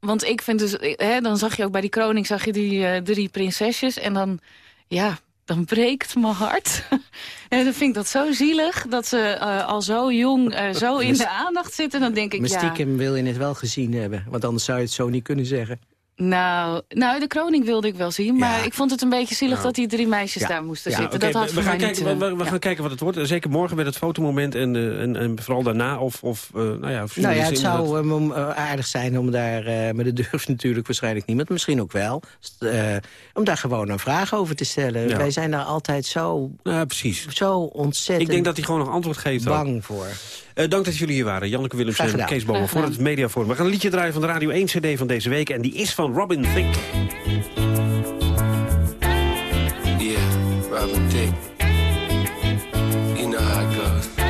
S26: want ik vind dus, hè, dan zag je ook bij die kroning zag je die drie prinsesjes en dan, ja, dan breekt mijn hart. [laughs] en dan vind ik dat zo zielig dat ze al zo jong zo in de aandacht zitten. Dan denk ik,
S29: Maar
S26: ja,
S29: stiekem wil je het wel gezien hebben. Want anders zou je het zo niet kunnen zeggen.
S26: Nou, nou, de kroning wilde ik wel zien, maar
S29: Ja.
S26: ik vond het een beetje zielig
S29: Nou.
S26: dat die drie meisjes
S29: Ja.
S26: daar moesten
S29: Ja,
S26: zitten. Dat had
S2: we, gaan kijken,
S26: niet...
S2: we,
S26: eh,
S2: we- we
S26: ja.
S2: gaan kijken wat het wordt. Zeker morgen met het fotomoment en, eh, en, en vooral daarna. Of, of eh, nou ja, of
S29: Nou ja, het zou aardig zijn om daar... eh maar dat durft [laughs] natuurlijk waarschijnlijk niemand. Misschien ook wel. eh, om daar gewoon een vraag over te stellen.
S2: Ja.
S29: Wij zijn daar altijd zo,
S2: Ja, precies.
S29: zo ontzettend
S2: Ik denk dat hij gewoon nog antwoord geeft. ook.
S29: bang voor.
S2: Eh, dank dat jullie hier waren. Janneke Willems en. Kees Bomen voor het Mediaforum. We gaan een liedje draaien van de Radio 1 CD van deze week. En die is van Robin Thicke.
S33: Yeah, Robin Thicke. You know how it goes.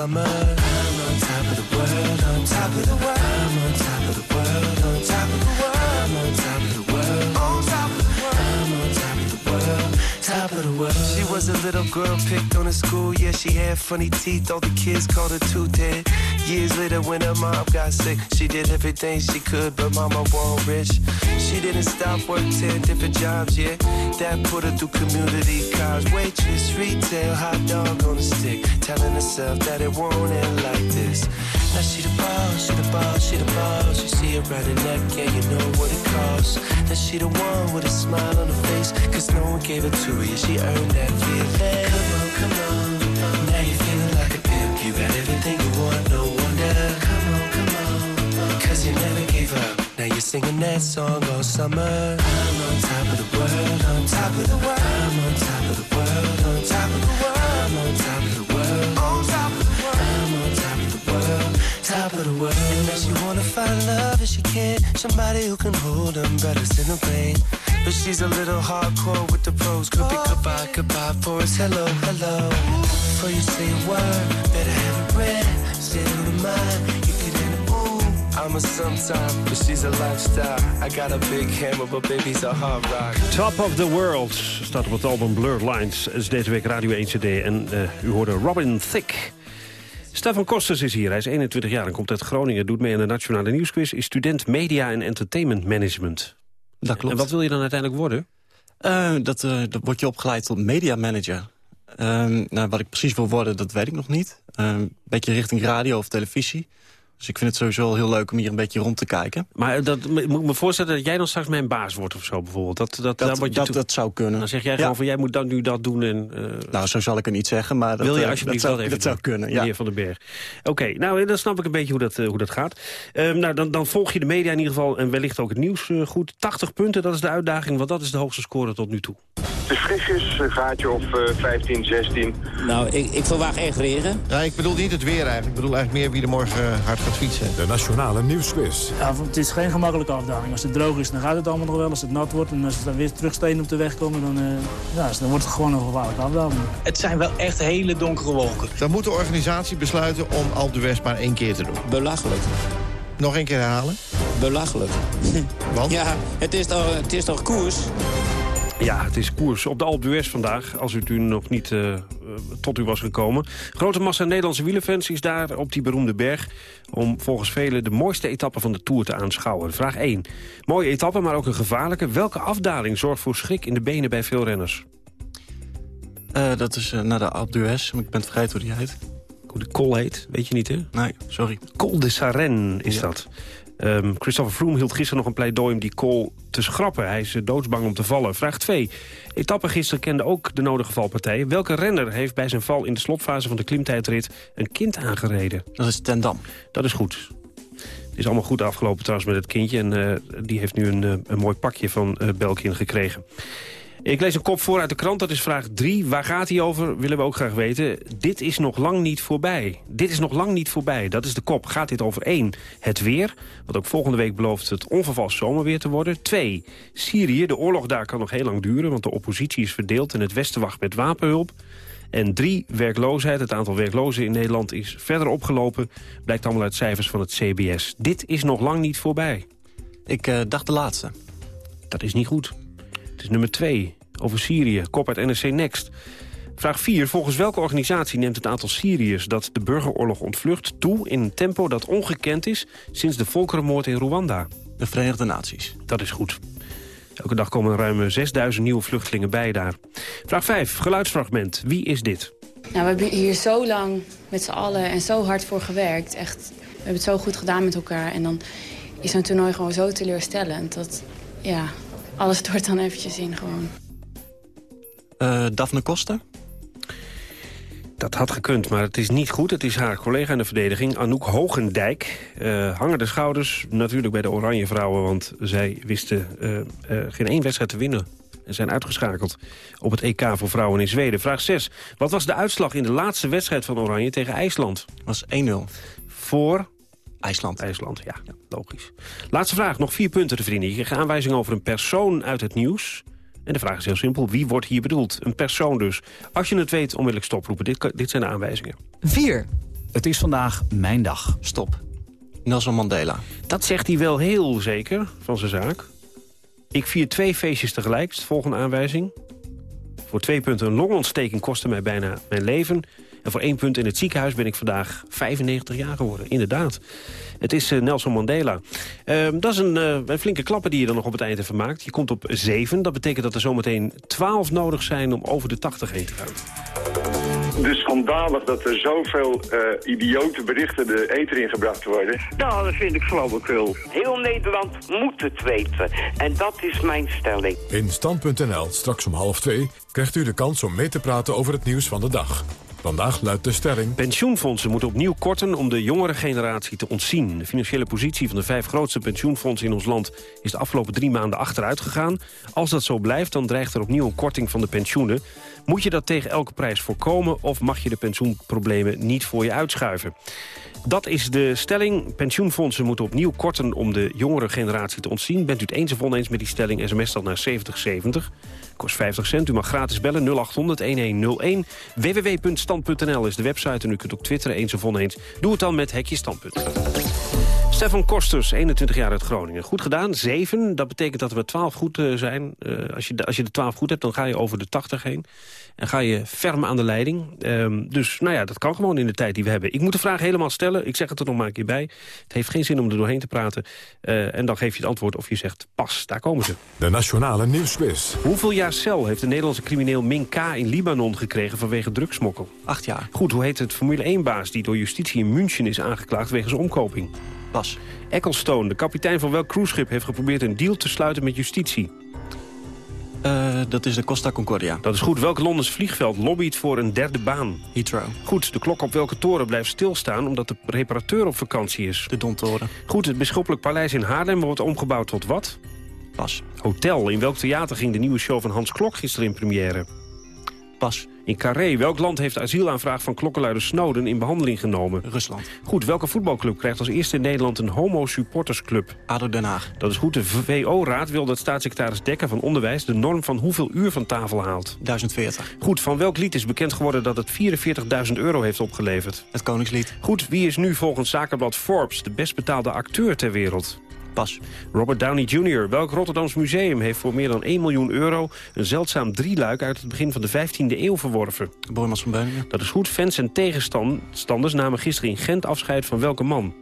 S33: come She was a little girl picked on in school. Yeah, she had funny teeth. All the kids called her tooth-head. Years later, when her mom got sick, she did everything she could, but mama wasn't rich. She didn't stop, worked 10 different jobs, yeah. That put her through community college. Waitress, retail, hot dog on a stick. Telling herself that it won't end like this. Now she the boss, she the boss, she the boss. You see her around neck, yeah, you know what it costs. Now she the one with a smile on her face, cause no one gave it to her, she earned that feeling. Come on, come on, now you're feeling like a pimp. You got everything you want, no wonder. Come on, come on, cause you never gave up. Now you're singing that song all summer. I'm on top of the world, on top of the world. I'm on top of the world, on top of the world. I'm on top of the world, top of the world. Of of. And if she wanna find love, if she can, somebody who can hold them better than the pain. But she's a little hardcore with the pros. Could be goodbye, goodbye for us. Hello, hello. Before you say a word, better have breath. Say who the mind. You get in the ooh. I'm a sometime, but she's a lifestyle. I got a big hammer, but baby's a hard rock.
S2: Top of the World staat op het album Blurred Lines. Is deze week Radio 1 CD en eh, u hoorde Robin Thicke. Stefan Kosters is hier. Hij is 21 jaar en komt uit Groningen. Doet mee aan de Nationale Nieuwsquiz. Is student Media en Entertainment Management.
S34: Dat klopt.
S2: En wat wil je dan uiteindelijk worden?
S34: Eh, dat, eh, dat wordt je opgeleid tot media manager. Ehm, nou, wat ik precies wil worden, dat weet ik nog niet. Een beetje richting radio of televisie. Dus ik vind het sowieso wel heel leuk om hier een beetje rond te kijken.
S2: Maar dat, moet ik me voorstellen dat jij dan straks mijn baas wordt of zo bijvoorbeeld? Dat, dat,
S34: Dat,
S2: je
S34: dat, dat zou kunnen.
S2: Dan zeg jij gewoon van jij moet dan nu dat doen en... eh,
S34: Nou, zo zal ik het niet zeggen, maar dat,
S2: wil je
S34: eh,
S2: alsjeblieft
S34: dat zou,
S2: even
S34: dat zou kunnen. Ja.
S2: Meneer Van den Berg. Oké, nou dan snap ik een beetje hoe dat, eh, hoe dat gaat. Ehm, nou, dan, dan volg je de media in ieder geval en wellicht ook het nieuws eh, goed. 80 punten, dat is de uitdaging, want dat is de hoogste score tot nu toe.
S35: Het is frisjes, een gaatje of eh, 15, 16.
S36: Nou, ik, ik verwacht echt regen.
S37: Ja, ik bedoel niet het weer eigenlijk. Ik bedoel eigenlijk meer wie er morgen eh, hard gaat fietsen.
S1: De Nationale Nieuwsquiz.
S28: Ja, het is geen gemakkelijke afdaling. Als het droog is, dan gaat het allemaal nog wel. Als het nat wordt en als er dan weer terugstenen op de weg komen, dan, eh, ja, dan wordt het gewoon een gevaarlijke afdaling.
S37: Het zijn wel echt hele donkere wolken. Dan moet de organisatie besluiten om Alpe d'Huez maar één keer te doen.
S36: Belachelijk.
S37: Nog één keer herhalen?
S36: Belachelijk.
S37: Want? [laughs]
S36: Ja, het is toch, het is toch koers?
S2: Ja, het is koers op de Alpe d'Huez vandaag, als u toen nog niet eh, tot u was gekomen. Grote massa Nederlandse wielerfans is daar op die beroemde berg... om volgens velen de mooiste etappe van de Tour te aanschouwen. Vraag 1. Mooie etappe, maar ook een gevaarlijke. Welke afdaling zorgt voor schrik in de benen bij veel renners?
S34: Eh, dat is eh, naar de Alpe d'Huez, maar ik ben het vergeten hoe die heet.
S2: Hoe de Col heet, weet je niet, hè?
S34: Nee, sorry.
S2: Col de Sarenne is dat. Ehm, Christopher Froome hield gisteren nog een pleidooi om die call te schrappen. Hij is eh, doodsbang om te vallen. Vraag 2. Etappe gisteren kende ook de nodige valpartijen. Welke renner heeft bij zijn val in de slotfase van de klimtijdrit een kind aangereden?
S34: Dat is Ten Dam.
S2: Dat is goed. Het is allemaal goed afgelopen trouwens met het kindje. En eh, die heeft nu een, eh, een mooi pakje van Belkin gekregen. Ik lees een kop voor uit de krant, dat is vraag 3. Waar gaat hij over, willen we ook graag weten. Dit is nog lang niet voorbij. Dit is nog lang niet voorbij, dat is de kop. Gaat dit over 1. Het weer, want ook volgende week belooft het onvervals zomerweer te worden. 2. Syrië, de oorlog daar kan nog heel lang duren... want de oppositie is verdeeld en het Westen wacht met wapenhulp. En 3. Werkloosheid, het aantal werklozen in Nederland is verder opgelopen. Blijkt allemaal uit cijfers van het CBS. Dit is nog lang niet voorbij.
S34: Ik eh, dacht de laatste.
S2: Dat is niet goed. Het is nummer 2, over Syrië. Kop uit NRC Next. Vraag 4. Volgens welke organisatie neemt het aantal Syriërs... dat de burgeroorlog ontvlucht toe in een tempo dat ongekend is... sinds de volkerenmoord in Rwanda?
S34: De Verenigde Naties.
S2: Dat is goed. Elke dag komen er ruim 6000 nieuwe vluchtelingen bij daar. Vraag 5. Geluidsfragment. Wie is dit?
S38: Nou, we hebben hier zo lang met z'n allen en zo hard voor gewerkt. Echt, we hebben het zo goed gedaan met elkaar. En dan is zo'n toernooi gewoon zo teleurstellend. Dat, ja, alles stort dan eventjes in gewoon.
S34: Eh Daphne Koster?
S2: Dat had gekund, maar het is niet goed. Het is haar collega in de verdediging, Anouk Hogendijk. Eh hangen de schouders natuurlijk bij de Oranje Vrouwen... want zij wisten eh, eh, geen één wedstrijd te winnen. En zijn uitgeschakeld op het EK voor vrouwen in Zweden. Vraag 6. Wat was de uitslag in de laatste wedstrijd van Oranje tegen IJsland?
S34: was 1-0.
S2: Voor?
S34: IJsland.
S2: IJsland, ja, ja, logisch. Laatste vraag, nog vier punten te vrienden. Je krijgt aanwijzing over een persoon uit het nieuws. En de vraag is heel simpel, wie wordt hier bedoeld? Een persoon dus. Als je het weet, onmiddellijk stoproepen. Dit, dit zijn de aanwijzingen.
S39: 4. Het is vandaag mijn dag.
S34: Stop. Nelson Mandela.
S2: Dat zegt hij wel heel zeker van zijn zaak. Ik vier twee feestjes tegelijk, de volgende aanwijzing. Voor twee punten een longontsteking kostte mij bijna mijn leven. En voor één punt in het ziekenhuis ben ik vandaag 95 jaar geworden. Inderdaad. Het is eh, Nelson Mandela. Ehm, dat is een, eh, een flinke klapper die je dan nog op het eind hebt gemaakt. Je komt op 7. Dat betekent dat er zometeen 12 nodig zijn om over de 80 heen te gaan.
S35: Dus schandalig dat er zoveel eh, idiote berichten de eter ingebracht worden.
S40: Nou, dat vind ik flauwekul. Heel Nederland moet het weten. En dat is mijn stelling.
S1: In Stand.nl, straks om half twee, krijgt u de kans om mee te praten over het nieuws van de dag. Vandaag luidt de stelling...
S2: Pensioenfondsen moeten opnieuw korten om de jongere generatie te ontzien. De financiële positie van de vijf grootste pensioenfondsen in ons land... is de afgelopen drie maanden achteruit gegaan. Als dat zo blijft, dan dreigt er opnieuw een korting van de pensioenen. Moet je dat tegen elke prijs voorkomen... of mag je de pensioenproblemen niet voor je uitschuiven? Dat is de stelling. Pensioenfondsen moeten opnieuw korten om de jongere generatie te ontzien. Bent u het eens of oneens met die stelling? SMS dan naar 7070. Kost 50 cent. U mag gratis bellen 0800-1101. www.stand.nl is de website en u kunt ook twitteren eens of oneens. Doe het dan met Hekje Standpunt. Stefan Kosters, 21 jaar uit Groningen. Goed gedaan, 7. Dat betekent dat we 12 goed uh, zijn. Uh, als, je de, als je de 12 goed hebt, dan ga je over de 80 heen. En ga je ferm aan de leiding. Um, dus nou ja, dat kan gewoon in de tijd die we hebben. Ik moet de vraag helemaal stellen. Ik zeg het er nog maar een keer bij. Het heeft geen zin om er doorheen te praten. Uh, en dan geef je het antwoord of je zegt, pas, daar komen ze.
S1: De Nationale Nieuwsquiz.
S2: Hoeveel jaar cel heeft de Nederlandse crimineel Min K. in Libanon gekregen vanwege drugsmokkel?
S34: Acht jaar.
S2: Goed, hoe heet het Formule 1-baas die door justitie in München is aangeklaagd wegens omkoping?
S34: Pas.
S2: Ecclestone, de kapitein van welk cruiseschip heeft geprobeerd een deal te sluiten met justitie?
S34: Uh, dat is de Costa Concordia.
S2: Dat is goed. Welk Londens vliegveld lobbyt voor een derde baan?
S34: Heathrow.
S2: Goed. De klok op welke toren blijft stilstaan omdat de reparateur op vakantie is?
S34: De Domtoren.
S2: Goed. Het Bisschoppelijk Paleis in Haarlem wordt omgebouwd tot wat?
S34: Pas.
S2: Hotel. In welk theater ging de nieuwe show van Hans Klok gisteren in première?
S34: Pas.
S2: In Carré, welk land heeft de asielaanvraag van klokkenluider Snowden in behandeling genomen?
S34: Rusland.
S2: Goed, welke voetbalclub krijgt als eerste in Nederland een homo-supportersclub?
S34: ADO Den Haag.
S2: Dat is goed, de VO-raad wil dat staatssecretaris Dekker van Onderwijs de norm van hoeveel uur van tafel haalt?
S34: 1040.
S2: Goed, van welk lied is bekend geworden dat het 44.000 euro heeft opgeleverd?
S34: Het Koningslied.
S2: Goed, wie is nu volgens zakenblad Forbes de best betaalde acteur ter wereld?
S34: Pas.
S2: Robert Downey Jr. Welk Rotterdams museum heeft voor meer dan 1 miljoen euro... een zeldzaam drieluik uit het begin van de 15e eeuw verworven?
S34: Boymans van Beuningen.
S2: Dat is goed. Fans en tegenstanders namen gisteren in Gent afscheid van welke man?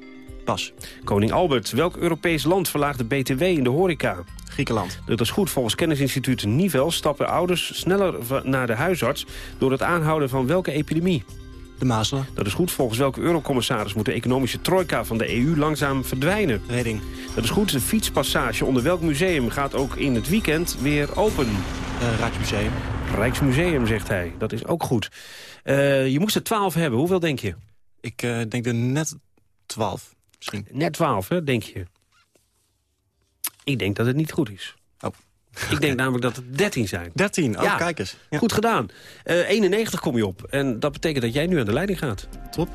S34: Pas.
S2: Koning Albert. Welk Europees land verlaagt de BTW in de horeca?
S34: Griekenland.
S2: Dat is goed. Volgens kennisinstituut Nivel stappen ouders sneller naar de huisarts... door het aanhouden van welke epidemie?
S34: De mazelen.
S2: Dat is goed. Volgens welke eurocommissaris moet de economische trojka van de EU langzaam verdwijnen?
S34: Reding.
S2: Dat is goed. De fietspassage onder welk museum gaat ook in het weekend weer open?
S34: Uh, Rijksmuseum.
S2: Rijksmuseum, zegt hij. Dat is ook goed. Uh, je moest er twaalf hebben. Hoeveel denk je?
S34: Ik uh, denk er net twaalf. Misschien.
S2: Net twaalf, hè, denk je? Ik denk dat het niet goed is. Ik denk namelijk dat het 13 zijn.
S34: 13, oh,
S2: ja.
S34: kijk eens.
S2: Ja. Goed gedaan. Uh, 91 kom je op. En dat betekent dat jij nu aan de leiding gaat.
S34: Top.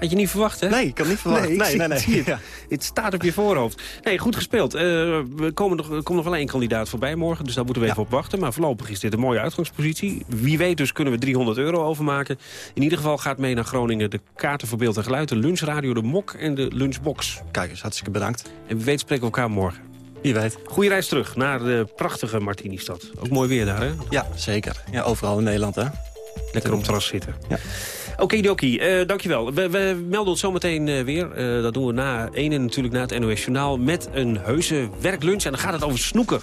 S2: Had je niet verwacht, hè?
S34: Nee, ik had niet verwacht.
S2: Nee,
S34: nee,
S2: zie,
S34: nee.
S2: het. Ja. het staat op je voorhoofd. Nee, goed gespeeld. Uh, we komen nog, er komt nog wel één kandidaat voorbij morgen, dus daar moeten we even ja. op wachten. Maar voorlopig is dit een mooie uitgangspositie. Wie weet dus kunnen we 300 euro overmaken. In ieder geval gaat mee naar Groningen de kaarten voor beeld en geluid, de lunchradio, de mok en de lunchbox.
S34: Kijk eens, hartstikke bedankt.
S2: En wie weet spreken we elkaar morgen.
S34: Wie weet.
S2: Goeie reis terug naar de prachtige Martini-stad. Ook mooi weer daar, hè?
S34: Ja, zeker. Ja, overal in Nederland, hè?
S2: Lekker op het terras zitten.
S34: Ja.
S2: Oké, okay, Dokie, uh, dankjewel. We, we melden ons zometeen uh, weer. Uh, dat doen we na één en natuurlijk na het NOS Journaal... met een heuse werklunch. En dan gaat het over snoeker.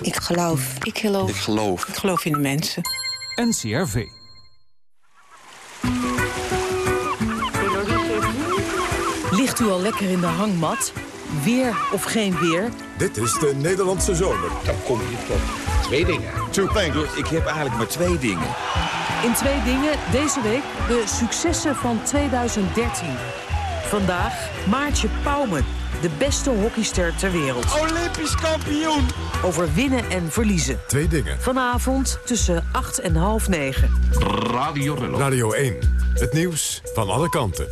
S41: Ik geloof. Ik geloof.
S42: Ik geloof.
S41: Ik geloof in de mensen.
S39: NCRV.
S43: Ligt u al lekker in de hangmat? Weer of geen weer?
S1: Dit is de Nederlandse zomer.
S42: Dan kom je tot twee dingen.
S1: Two things.
S42: Ik heb eigenlijk maar twee dingen.
S43: In twee dingen deze week de successen van 2013. Vandaag Maartje Pauwme, de beste hockeyster ter wereld.
S42: Olympisch kampioen!
S43: Over winnen en verliezen.
S1: Twee dingen.
S43: Vanavond tussen 8 en half 9.
S42: Radio Rello.
S1: Radio 1. Het nieuws van alle kanten.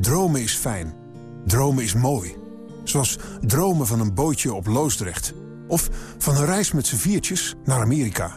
S15: Dromen is fijn. Dromen is mooi. Zoals dromen van een bootje op Loosdrecht. Of van een reis met z'n viertjes naar Amerika.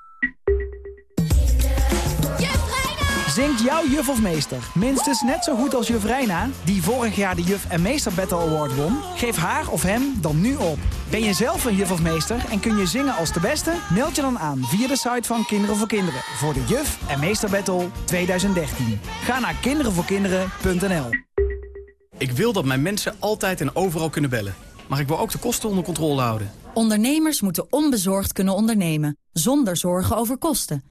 S14: Zingt jouw juf of meester minstens net zo goed als juf Reina... die vorig jaar de Juf en Meester Battle Award won? Geef haar of hem dan nu op. Ben je zelf een juf of meester en kun je zingen als de beste? Meld je dan aan via de site van Kinderen voor Kinderen... voor de Juf en Meester Battle 2013. Ga naar kinderenvoorkinderen.nl
S44: Ik wil dat mijn mensen altijd en overal kunnen bellen. Maar ik wil ook de kosten onder controle houden.
S45: Ondernemers moeten onbezorgd kunnen ondernemen, zonder zorgen over kosten.